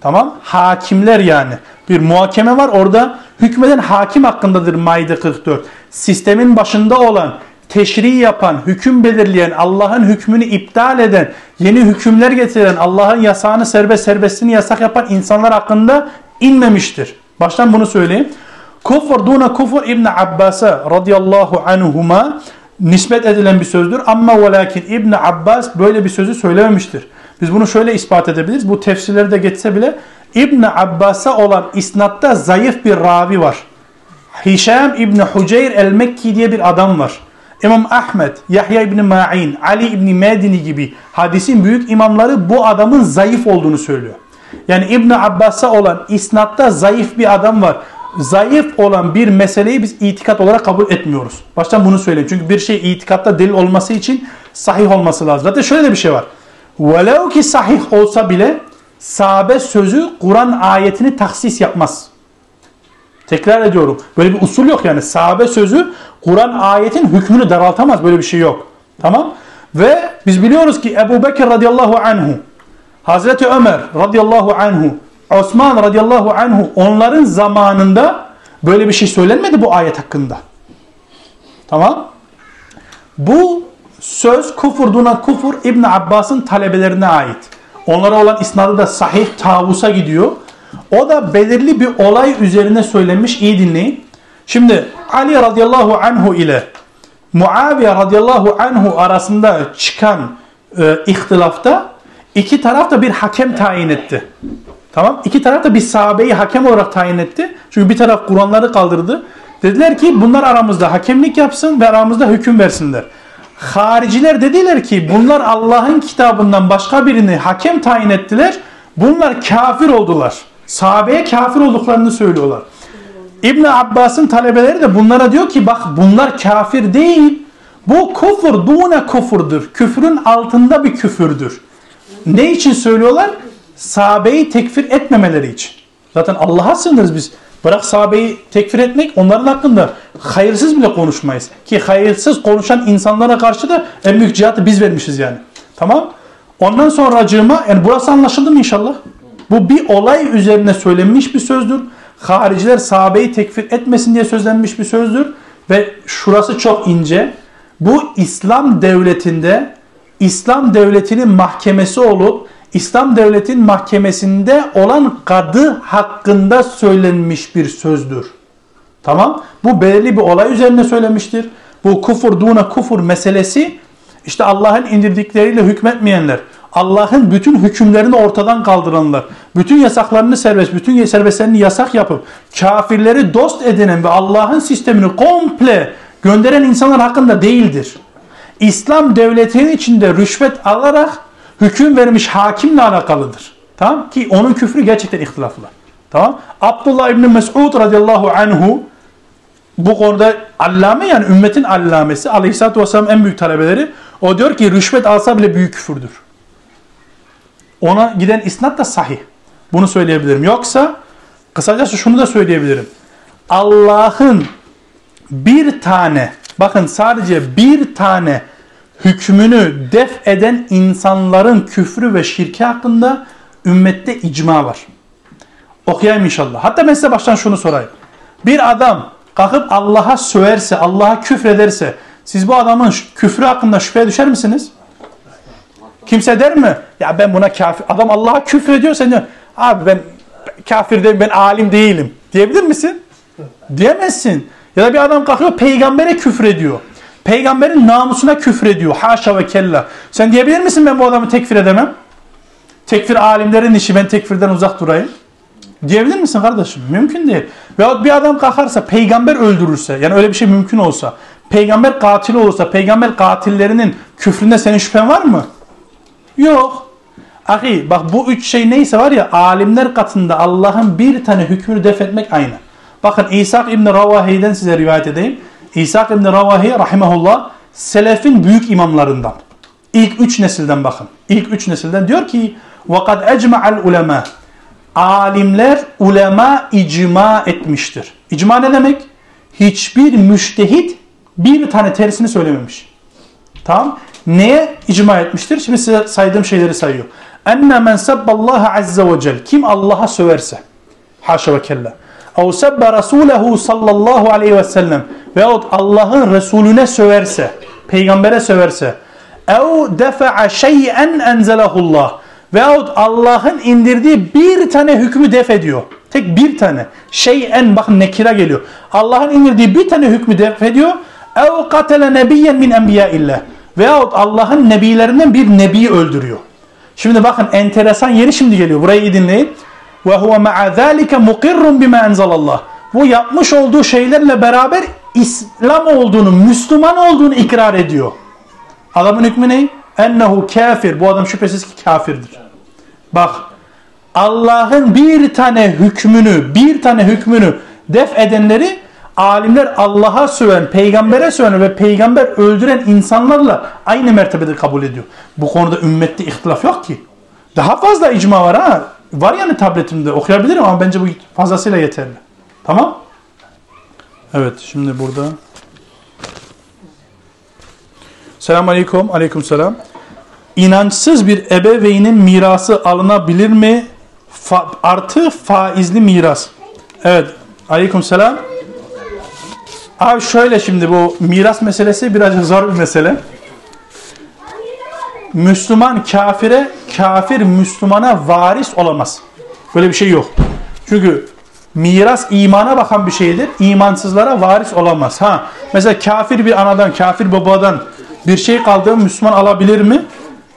Tamam? Hakimler yani. Bir muhakeme var orada hükmeden hakim hakkındadır Maide 44. Sistemin başında olan, teşri yapan, hüküm belirleyen, Allah'ın hükmünü iptal eden, yeni hükümler getiren, Allah'ın yasağını serbest, serbestini yasak yapan insanlar hakkında inmemiştir. Baştan bunu söyleyeyim. Kufur duna kufur İbn Abbas'a radıyallahu anhuma nispet edilen bir sözdür. Ama ve lakin İbn Abbas böyle bir sözü söylememiştir. Biz bunu şöyle ispat edebiliriz. Bu tefsirlerde geçse bile İbn Abbas'a olan isnatta zayıf bir ravi var. Hişam İbn Huceyr el-Mekki diye bir adam var. İmam Ahmed, Yahya İbn Ma'in, Ali İbn Medini gibi hadisin büyük imamları bu adamın zayıf olduğunu söylüyor. Yani İbn Abbas'a olan isnatta zayıf bir adam var. Zayıf olan bir meseleyi biz itikat olarak kabul etmiyoruz. Baştan bunu söyleyeyim. Çünkü bir şey itikatta delil olması için sahih olması lazım. Zaten şöyle de bir şey var. Velev ki sahih olsa bile sahabe sözü Kur'an ayetini taksis yapmaz. Tekrar ediyorum. Böyle bir usul yok yani. Sahabe sözü Kur'an ayetin hükmünü daraltamaz. Böyle bir şey yok. Tamam. Ve biz biliyoruz ki Ebu Bekir radıyallahu anhu, Hazreti Ömer radıyallahu anhu, Osman radıyallahu anhu onların zamanında böyle bir şey söylenmedi bu ayet hakkında. Tamam. Bu söz kufur duna kufur İbn Abbas'ın talebelerine ait. Onlara olan isnadı da sahih tavusa gidiyor. O da belirli bir olay üzerine söylenmiş. İyi dinleyin. Şimdi Ali radıyallahu anhu ile Muaviye radıyallahu anhu arasında çıkan e, ihtilafta iki taraf da bir hakem tayin etti. Tamam? İki taraf da bir sahabeyi hakem olarak tayin etti. Çünkü bir taraf Kur'anları kaldırdı. Dediler ki bunlar aramızda hakemlik yapsın ve aramızda hüküm versinler. Hariciler dediler ki bunlar Allah'ın kitabından başka birini hakem tayin ettiler. Bunlar kafir oldular. Sahabeye kafir olduklarını söylüyorlar. İbn Abbas'ın talebeleri de bunlara diyor ki bak bunlar kafir değil. Bu kufur dune kufurdur. Küfrün altında bir küfürdür. Ne için söylüyorlar? Sahabeyi tekfir etmemeleri için. Zaten Allah'a sığınırız biz. Bırak sahabeyi tekfir etmek onların hakkında hayırsız bile konuşmayız. Ki hayırsız konuşan insanlara karşı da en büyük cihatı biz vermişiz yani. Tamam. Ondan sonra acığıma yani burası anlaşıldı mı inşallah? Bu bir olay üzerine söylenmiş bir sözdür. Hariciler sahabeyi tekfir etmesin diye sözlenmiş bir sözdür. Ve şurası çok ince. Bu İslam devletinde İslam devletinin mahkemesi olup İslam devletin mahkemesinde olan kadı hakkında söylenmiş bir sözdür. Tamam? Bu belirli bir olay üzerine söylemiştir. Bu kufur duna kufur meselesi işte Allah'ın indirdikleriyle hükmetmeyenler, Allah'ın bütün hükümlerini ortadan kaldıranlar, bütün yasaklarını serbest, bütün serbestlerini yasak yapıp kafirleri dost edinen ve Allah'ın sistemini komple gönderen insanlar hakkında değildir. İslam devletinin içinde rüşvet alarak hüküm vermiş hakimle alakalıdır. Tamam ki onun küfrü gerçekten ihtilaflı. Tamam? Abdullah İbni Mes'ud radıyallahu anhu bu konuda allame yani ümmetin allamesi aleyhissalatü vesselam en büyük talebeleri o diyor ki rüşvet alsa bile büyük küfürdür. Ona giden isnat da sahih. Bunu söyleyebilirim. Yoksa kısacası şunu da söyleyebilirim. Allah'ın bir tane bakın sadece bir tane hükmünü def eden insanların küfrü ve şirki hakkında ümmette icma var. Okuyayım inşallah. Hatta ben size baştan şunu sorayım. Bir adam kalkıp Allah'a söverse, Allah'a küfrederse siz bu adamın küfrü hakkında şüpheye düşer misiniz? Kimse der mi? Ya ben buna kafir. Adam Allah'a küfrediyor sen diyor. Abi ben kafir değilim, ben alim değilim. Diyebilir misin? Diyemezsin. Ya da bir adam kalkıyor peygambere küfrediyor. Peygamberin namusuna küfrediyor. Haşa ve kella. Sen diyebilir misin ben bu adamı tekfir edemem? Tekfir alimlerin işi ben tekfirden uzak durayım. Diyebilir misin kardeşim? Mümkün değil. Veyahut bir adam kalkarsa peygamber öldürürse yani öyle bir şey mümkün olsa peygamber katili olursa peygamber katillerinin küfründe senin şüphen var mı? Yok. Ahi bak bu üç şey neyse var ya alimler katında Allah'ın bir tane hükmünü def etmek aynı. Bakın İsa İbni Ravahi'den size rivayet edeyim. İsa İbni Ravahi rahimahullah selefin büyük imamlarından. İlk üç nesilden bakın. İlk üç nesilden diyor ki وَقَدْ اَجْمَعَ الْعُلَمَا Alimler ulema icma etmiştir. İcma ne demek? Hiçbir müştehit bir tane tersini söylememiş. Tamam. Neye icma etmiştir? Şimdi size saydığım şeyleri sayıyor. Enne men sebballaha azze ve cel. Kim Allah'a söverse. Haşa ve kella. Ev sebbe Resulehu sallallahu aleyhi ve sellem. Veyahut Allah'ın Resulüne söverse. Peygambere söverse. Ev defa'a şey'en enzelehullah. Veyahut Allah'ın indirdiği bir tane hükmü def ediyor. Tek bir tane. Şey'en bakın nekira geliyor. Allah'ın indirdiği bir tane hükmü def ediyor. Ev katele nebiyyen min enbiyaillah. Veyahut Allah'ın nebilerinden bir nebiyi öldürüyor. Şimdi bakın enteresan yeri şimdi geliyor. Burayı iyi dinleyin. Ve huve ma'a zâlike mukirrun bima enzelallah. Bu yapmış olduğu şeylerle beraber İslam olduğunu, Müslüman olduğunu ikrar ediyor. Adamın hükmü ne? Ennehu kafir. Bu adam şüphesiz ki kafirdir. Bak Allah'ın bir tane hükmünü, bir tane hükmünü def edenleri alimler Allah'a söven, peygambere söven ve peygamber öldüren insanlarla aynı mertebede kabul ediyor. Bu konuda ümmette ihtilaf yok ki. Daha fazla icma var ha. Var yani tabletimde okuyabilirim ama bence bu fazlasıyla yeterli. Tamam? Evet şimdi burada. Selamun Aleyküm. Aleyküm selam. İnançsız bir ebeveynin mirası alınabilir mi? Fa artı faizli miras. Evet. Aleyküm selam. Abi şöyle şimdi bu miras meselesi birazcık zor bir mesele. Müslüman kafire, kafir Müslümana varis olamaz. Böyle bir şey yok. Çünkü miras imana bakan bir şeydir. İmansızlara varis olamaz. Ha, mesela kafir bir anadan, kafir babadan bir şey kaldığı Müslüman alabilir mi?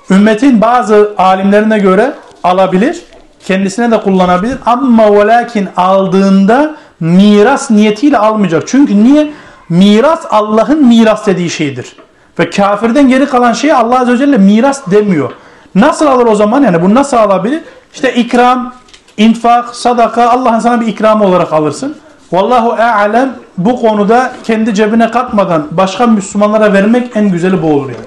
Ümmetin bazı alimlerine göre alabilir. Kendisine de kullanabilir. Ama ve lakin aldığında miras niyetiyle almayacak. Çünkü niye? Miras Allah'ın miras dediği şeydir. Ve kafirden geri kalan şeyi Allah Azze ve Celle miras demiyor. Nasıl alır o zaman? Yani bunu nasıl alabilir? İşte ikram, infak, sadaka Allah'ın sana bir ikramı olarak alırsın. Vallahu alem bu konuda kendi cebine katmadan başka Müslümanlara vermek en güzeli bu olur yani.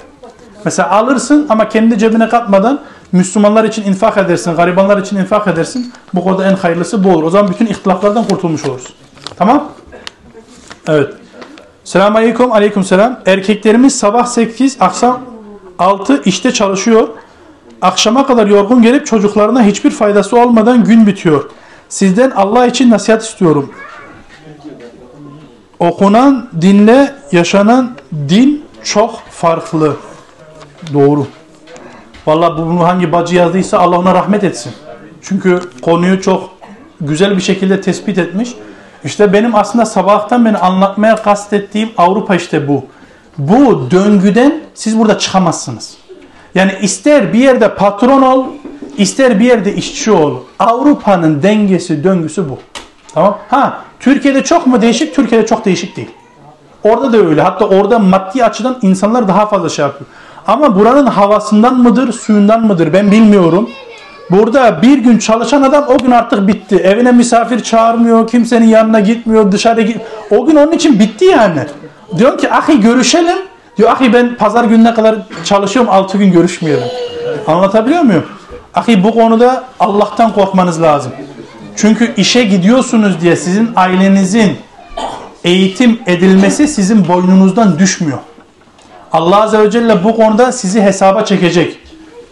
Mesela alırsın ama kendi cebine katmadan Müslümanlar için infak edersin, garibanlar için infak edersin. Bu konuda en hayırlısı bu olur. O zaman bütün ihtilaflardan kurtulmuş olursun. Tamam? Evet. Selamun aleyküm. Aleyküm selam. Erkeklerimiz sabah 8, akşam 6 işte çalışıyor. Akşama kadar yorgun gelip çocuklarına hiçbir faydası olmadan gün bitiyor. Sizden Allah için nasihat istiyorum. Okunan dinle yaşanan din çok farklı. Doğru. Vallahi bunu hangi bacı yazdıysa Allah ona rahmet etsin. Çünkü konuyu çok güzel bir şekilde tespit etmiş. İşte benim aslında sabahtan beni anlatmaya kastettiğim Avrupa işte bu. Bu döngüden siz burada çıkamazsınız. Yani ister bir yerde patron ol, ister bir yerde işçi ol. Avrupa'nın dengesi, döngüsü bu. Tamam? Ha, Türkiye'de çok mu değişik? Türkiye'de çok değişik değil. Orada da öyle. Hatta orada maddi açıdan insanlar daha fazla şey yapıyor. Ama buranın havasından mıdır, suyundan mıdır ben bilmiyorum. Burada bir gün çalışan adam o gün artık bitti. Evine misafir çağırmıyor, kimsenin yanına gitmiyor, dışarı git. O gün onun için bitti yani. Diyor ki ahi görüşelim. Diyor ahi ben pazar gününe kadar çalışıyorum 6 gün görüşmeyelim. Anlatabiliyor muyum? Ahi bu konuda Allah'tan korkmanız lazım. Çünkü işe gidiyorsunuz diye sizin ailenizin eğitim edilmesi sizin boynunuzdan düşmüyor. Allah Azze ve Celle bu konuda sizi hesaba çekecek.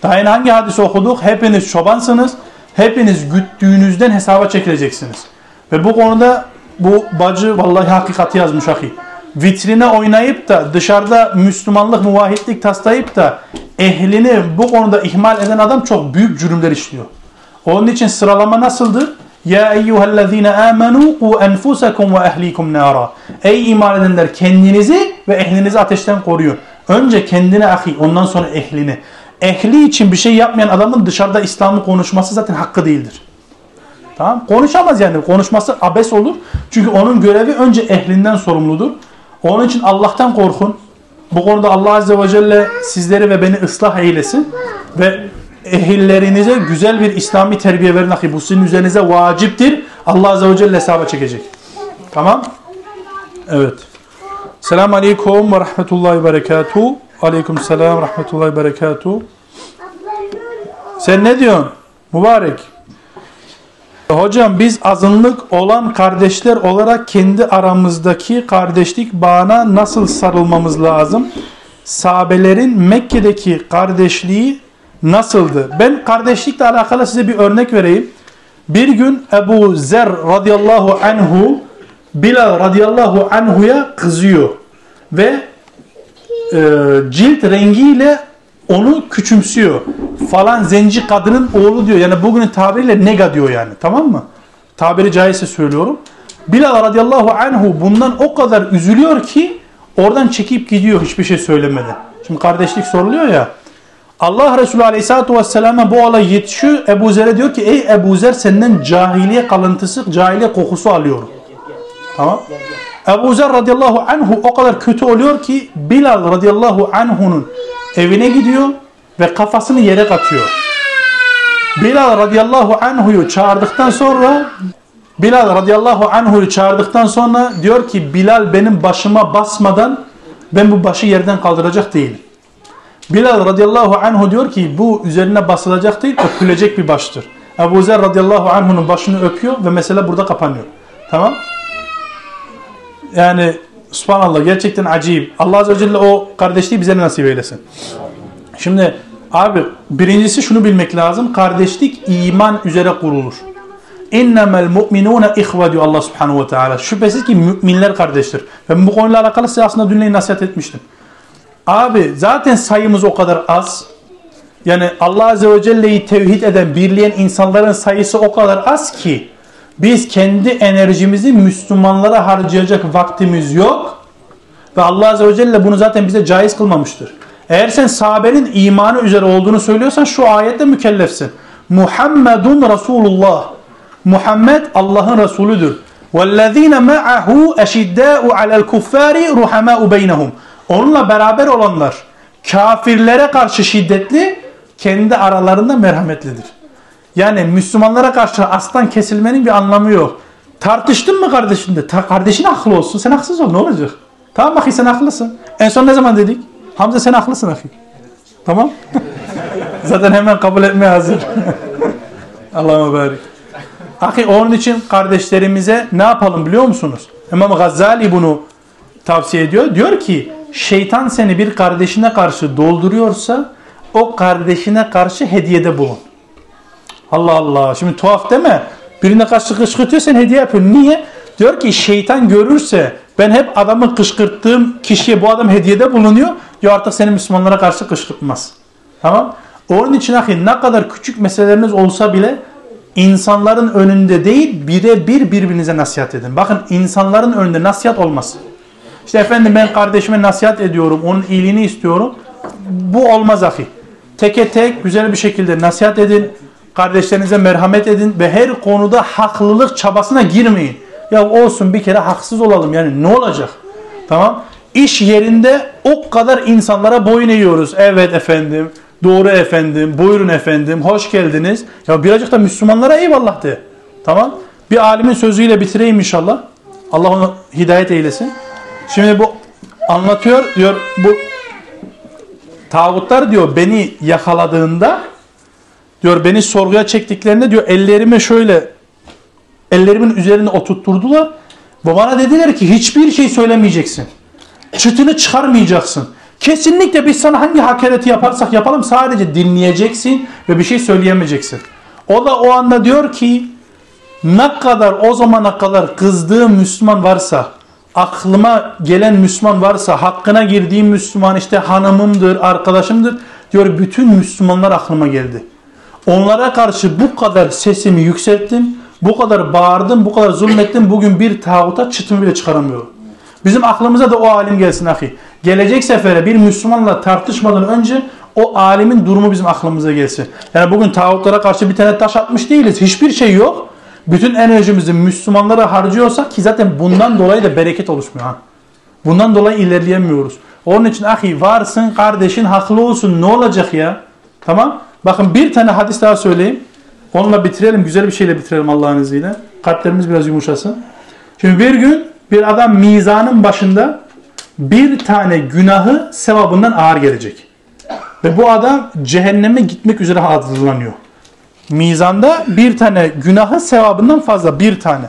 Daha yeni hangi hadisi okuduk? Hepiniz çobansınız. Hepiniz güttüğünüzden hesaba çekileceksiniz. Ve bu konuda bu bacı vallahi hakikati yazmış ahi. Vitrine oynayıp da dışarıda Müslümanlık, muvahhidlik taslayıp da ehlini bu konuda ihmal eden adam çok büyük cürümler işliyor. Onun için sıralama nasıldır? Ya eyyühellezine amenu u enfusakum ve ehlikum nara. Ey iman edenler kendinizi ve ehlinizi ateşten koruyun. Önce kendine ahi ondan sonra ehlini. Ehli için bir şey yapmayan adamın dışarıda İslam'ı konuşması zaten hakkı değildir. Tamam? Konuşamaz yani. Konuşması abes olur. Çünkü onun görevi önce ehlinden sorumludur. Onun için Allah'tan korkun. Bu konuda Allah Azze ve Celle sizleri ve beni ıslah eylesin. Ve ehillerinize güzel bir İslami terbiye verin. Bu sizin üzerinize vaciptir. Allah Azze ve Celle hesaba çekecek. Tamam? Evet. Selamun Aleyküm ve Rahmetullahi ve Berekatuhu. Aleyküm selam rahmetullahi berekatuhu. Sen ne diyorsun? Mübarek. Hocam biz azınlık olan kardeşler olarak kendi aramızdaki kardeşlik bağına nasıl sarılmamız lazım? Sahabelerin Mekke'deki kardeşliği nasıldı? Ben kardeşlikle alakalı size bir örnek vereyim. Bir gün Ebu Zer radıyallahu anhu Bilal radıyallahu anhu'ya kızıyor. Ve e, cilt rengiyle onu küçümsüyor. Falan zenci kadının oğlu diyor. Yani bugünün tabiriyle nega diyor yani. Tamam mı? Tabiri caizse söylüyorum. Bilal radıyallahu anhu bundan o kadar üzülüyor ki oradan çekip gidiyor hiçbir şey söylemeden. Şimdi kardeşlik soruluyor ya. Allah Resulü aleyhissalatu vesselam'a bu olay yetişiyor. Ebu Zer'e diyor ki ey Ebu Zer senden cahiliye kalıntısı, cahiliye kokusu alıyorum. Tamam. Ebu Zer radıyallahu anhu o kadar kötü oluyor ki Bilal radıyallahu anhu'nun evine gidiyor ve kafasını yere katıyor. Bilal radıyallahu anhu'yu çağırdıktan sonra Bilal radıyallahu anhu'yu çağırdıktan sonra diyor ki Bilal benim başıma basmadan ben bu başı yerden kaldıracak değilim. Bilal radıyallahu anhu diyor ki bu üzerine basılacak değil öpülecek bir baştır. Ebu Zer radıyallahu anhu'nun başını öpüyor ve mesele burada kapanıyor. Tamam yani subhanallah gerçekten acayip. Allah Azze ve Celle o kardeşliği bize nasip eylesin. Şimdi abi birincisi şunu bilmek lazım. Kardeşlik iman üzere kurulur. İnnemel mu'minune ihve diyor Allah subhanahu ve teala. Şüphesiz ki müminler kardeştir. Ben bu konuyla alakalı size aslında dün nasihat etmiştim. Abi zaten sayımız o kadar az. Yani Allah Azze ve Celle'yi tevhid eden, birleyen insanların sayısı o kadar az ki biz kendi enerjimizi Müslümanlara harcayacak vaktimiz yok. Ve Allah Azze ve Celle bunu zaten bize caiz kılmamıştır. Eğer sen sahabenin imanı üzere olduğunu söylüyorsan şu ayette mükellefsin. Muhammedun Resulullah. Muhammed Allah'ın Resulüdür. وَالَّذ۪ينَ مَعَهُ اَشِدَّاءُ عَلَى الْكُفَّارِ رُحَمَاءُ بَيْنَهُمْ Onunla beraber olanlar kafirlere karşı şiddetli, kendi aralarında merhametlidir. Yani Müslümanlara karşı aslan kesilmenin bir anlamı yok. Tartıştın mı kardeşinle? Ta kardeşin haklı olsun. Sen haksız ol. Ne olacak? Tamam bakayım sen haklısın. En son ne zaman dedik? Hamza sen haklısın akı. Tamam. Zaten hemen kabul etmeye hazır. Allah'a barik. Akı onun için kardeşlerimize ne yapalım biliyor musunuz? İmam Gazali bunu tavsiye ediyor. Diyor ki şeytan seni bir kardeşine karşı dolduruyorsa o kardeşine karşı hediyede bulun. Allah Allah. Şimdi tuhaf deme. Birine karşı kışkırtıyor sen hediye yapıyorsun. Niye? Diyor ki şeytan görürse ben hep adamı kışkırttığım kişiye bu adam hediyede bulunuyor. Diyor artık seni Müslümanlara karşı kışkırtmaz. Tamam. Onun için ahi ne kadar küçük meseleleriniz olsa bile insanların önünde değil birebir birbirinize nasihat edin. Bakın insanların önünde nasihat olmaz. İşte efendim ben kardeşime nasihat ediyorum. Onun iyiliğini istiyorum. Bu olmaz ahi. Teke tek güzel bir şekilde nasihat edin. Kardeşlerinize merhamet edin ve her konuda haklılık çabasına girmeyin. Ya olsun bir kere haksız olalım yani ne olacak? Tamam. İş yerinde o kadar insanlara boyun eğiyoruz. Evet efendim, doğru efendim, buyurun efendim, hoş geldiniz. Ya birazcık da Müslümanlara eyvallah de. Tamam. Bir alimin sözüyle bitireyim inşallah. Allah onu hidayet eylesin. Şimdi bu anlatıyor diyor bu tağutlar diyor beni yakaladığında diyor beni sorguya çektiklerinde diyor ellerimi şöyle ellerimin üzerine oturtturdular ve bana dediler ki hiçbir şey söylemeyeceksin. Çıtını çıkarmayacaksın. Kesinlikle biz sana hangi hakareti yaparsak yapalım sadece dinleyeceksin ve bir şey söyleyemeyeceksin. O da o anda diyor ki ne kadar o zamana kadar kızdığım Müslüman varsa aklıma gelen Müslüman varsa hakkına girdiğim Müslüman işte hanımımdır, arkadaşımdır diyor bütün Müslümanlar aklıma geldi. Onlara karşı bu kadar sesimi yükselttim, bu kadar bağırdım, bu kadar zulmettim. Bugün bir tağuta çıtımı bile çıkaramıyorum. Bizim aklımıza da o alim gelsin ahi. Gelecek sefere bir Müslümanla tartışmadan önce o alimin durumu bizim aklımıza gelsin. Yani bugün tağutlara karşı bir tane taş atmış değiliz. Hiçbir şey yok. Bütün enerjimizi Müslümanlara harcıyorsak ki zaten bundan dolayı da bereket oluşmuyor. Ha. Bundan dolayı ilerleyemiyoruz. Onun için ahi varsın kardeşin haklı olsun ne olacak ya? Tamam. Bakın bir tane hadis daha söyleyeyim. Onunla bitirelim. Güzel bir şeyle bitirelim Allah'ın izniyle. Kalplerimiz biraz yumuşasın. Şimdi bir gün bir adam mizanın başında bir tane günahı sevabından ağır gelecek. Ve bu adam cehenneme gitmek üzere hazırlanıyor. Mizanda bir tane günahı sevabından fazla bir tane.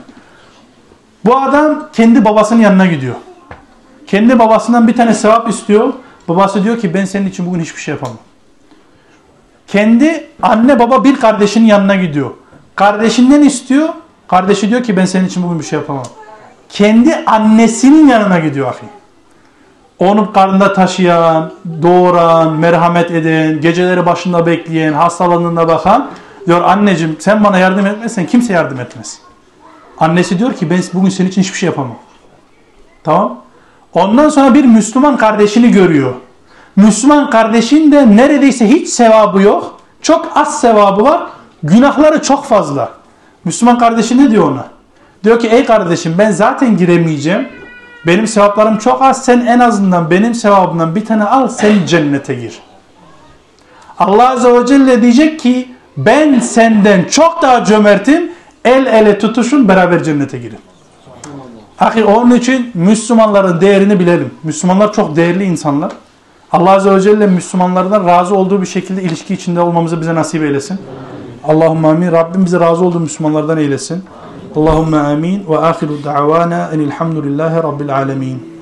Bu adam kendi babasının yanına gidiyor. Kendi babasından bir tane sevap istiyor. Babası diyor ki ben senin için bugün hiçbir şey yapamam. Kendi anne baba bir kardeşinin yanına gidiyor. Kardeşinden istiyor. Kardeşi diyor ki ben senin için bugün bir şey yapamam. Kendi annesinin yanına gidiyor ahi. Onu karnında taşıyan, doğuran, merhamet eden, geceleri başında bekleyen, hastalığına bakan diyor anneciğim sen bana yardım etmezsen kimse yardım etmez. Annesi diyor ki ben bugün senin için hiçbir şey yapamam. Tamam. Ondan sonra bir Müslüman kardeşini görüyor. Müslüman kardeşin de neredeyse hiç sevabı yok. Çok az sevabı var. Günahları çok fazla. Müslüman kardeşi ne diyor ona? Diyor ki ey kardeşim ben zaten giremeyeceğim. Benim sevaplarım çok az. Sen en azından benim sevabımdan bir tane al sen cennete gir. Allah Azze ve Celle diyecek ki ben senden çok daha cömertim. El ele tutuşun beraber cennete girin. Ahi onun için Müslümanların değerini bilelim. Müslümanlar çok değerli insanlar. Allah Azze ve Celle Müslümanlardan razı olduğu bir şekilde ilişki içinde olmamızı bize nasip eylesin. Allahümme amin. Rabbim bize razı olduğu Müslümanlardan eylesin. Allahümme amin. Ve ahiru da'vana enilhamdülillahi rabbil alemin.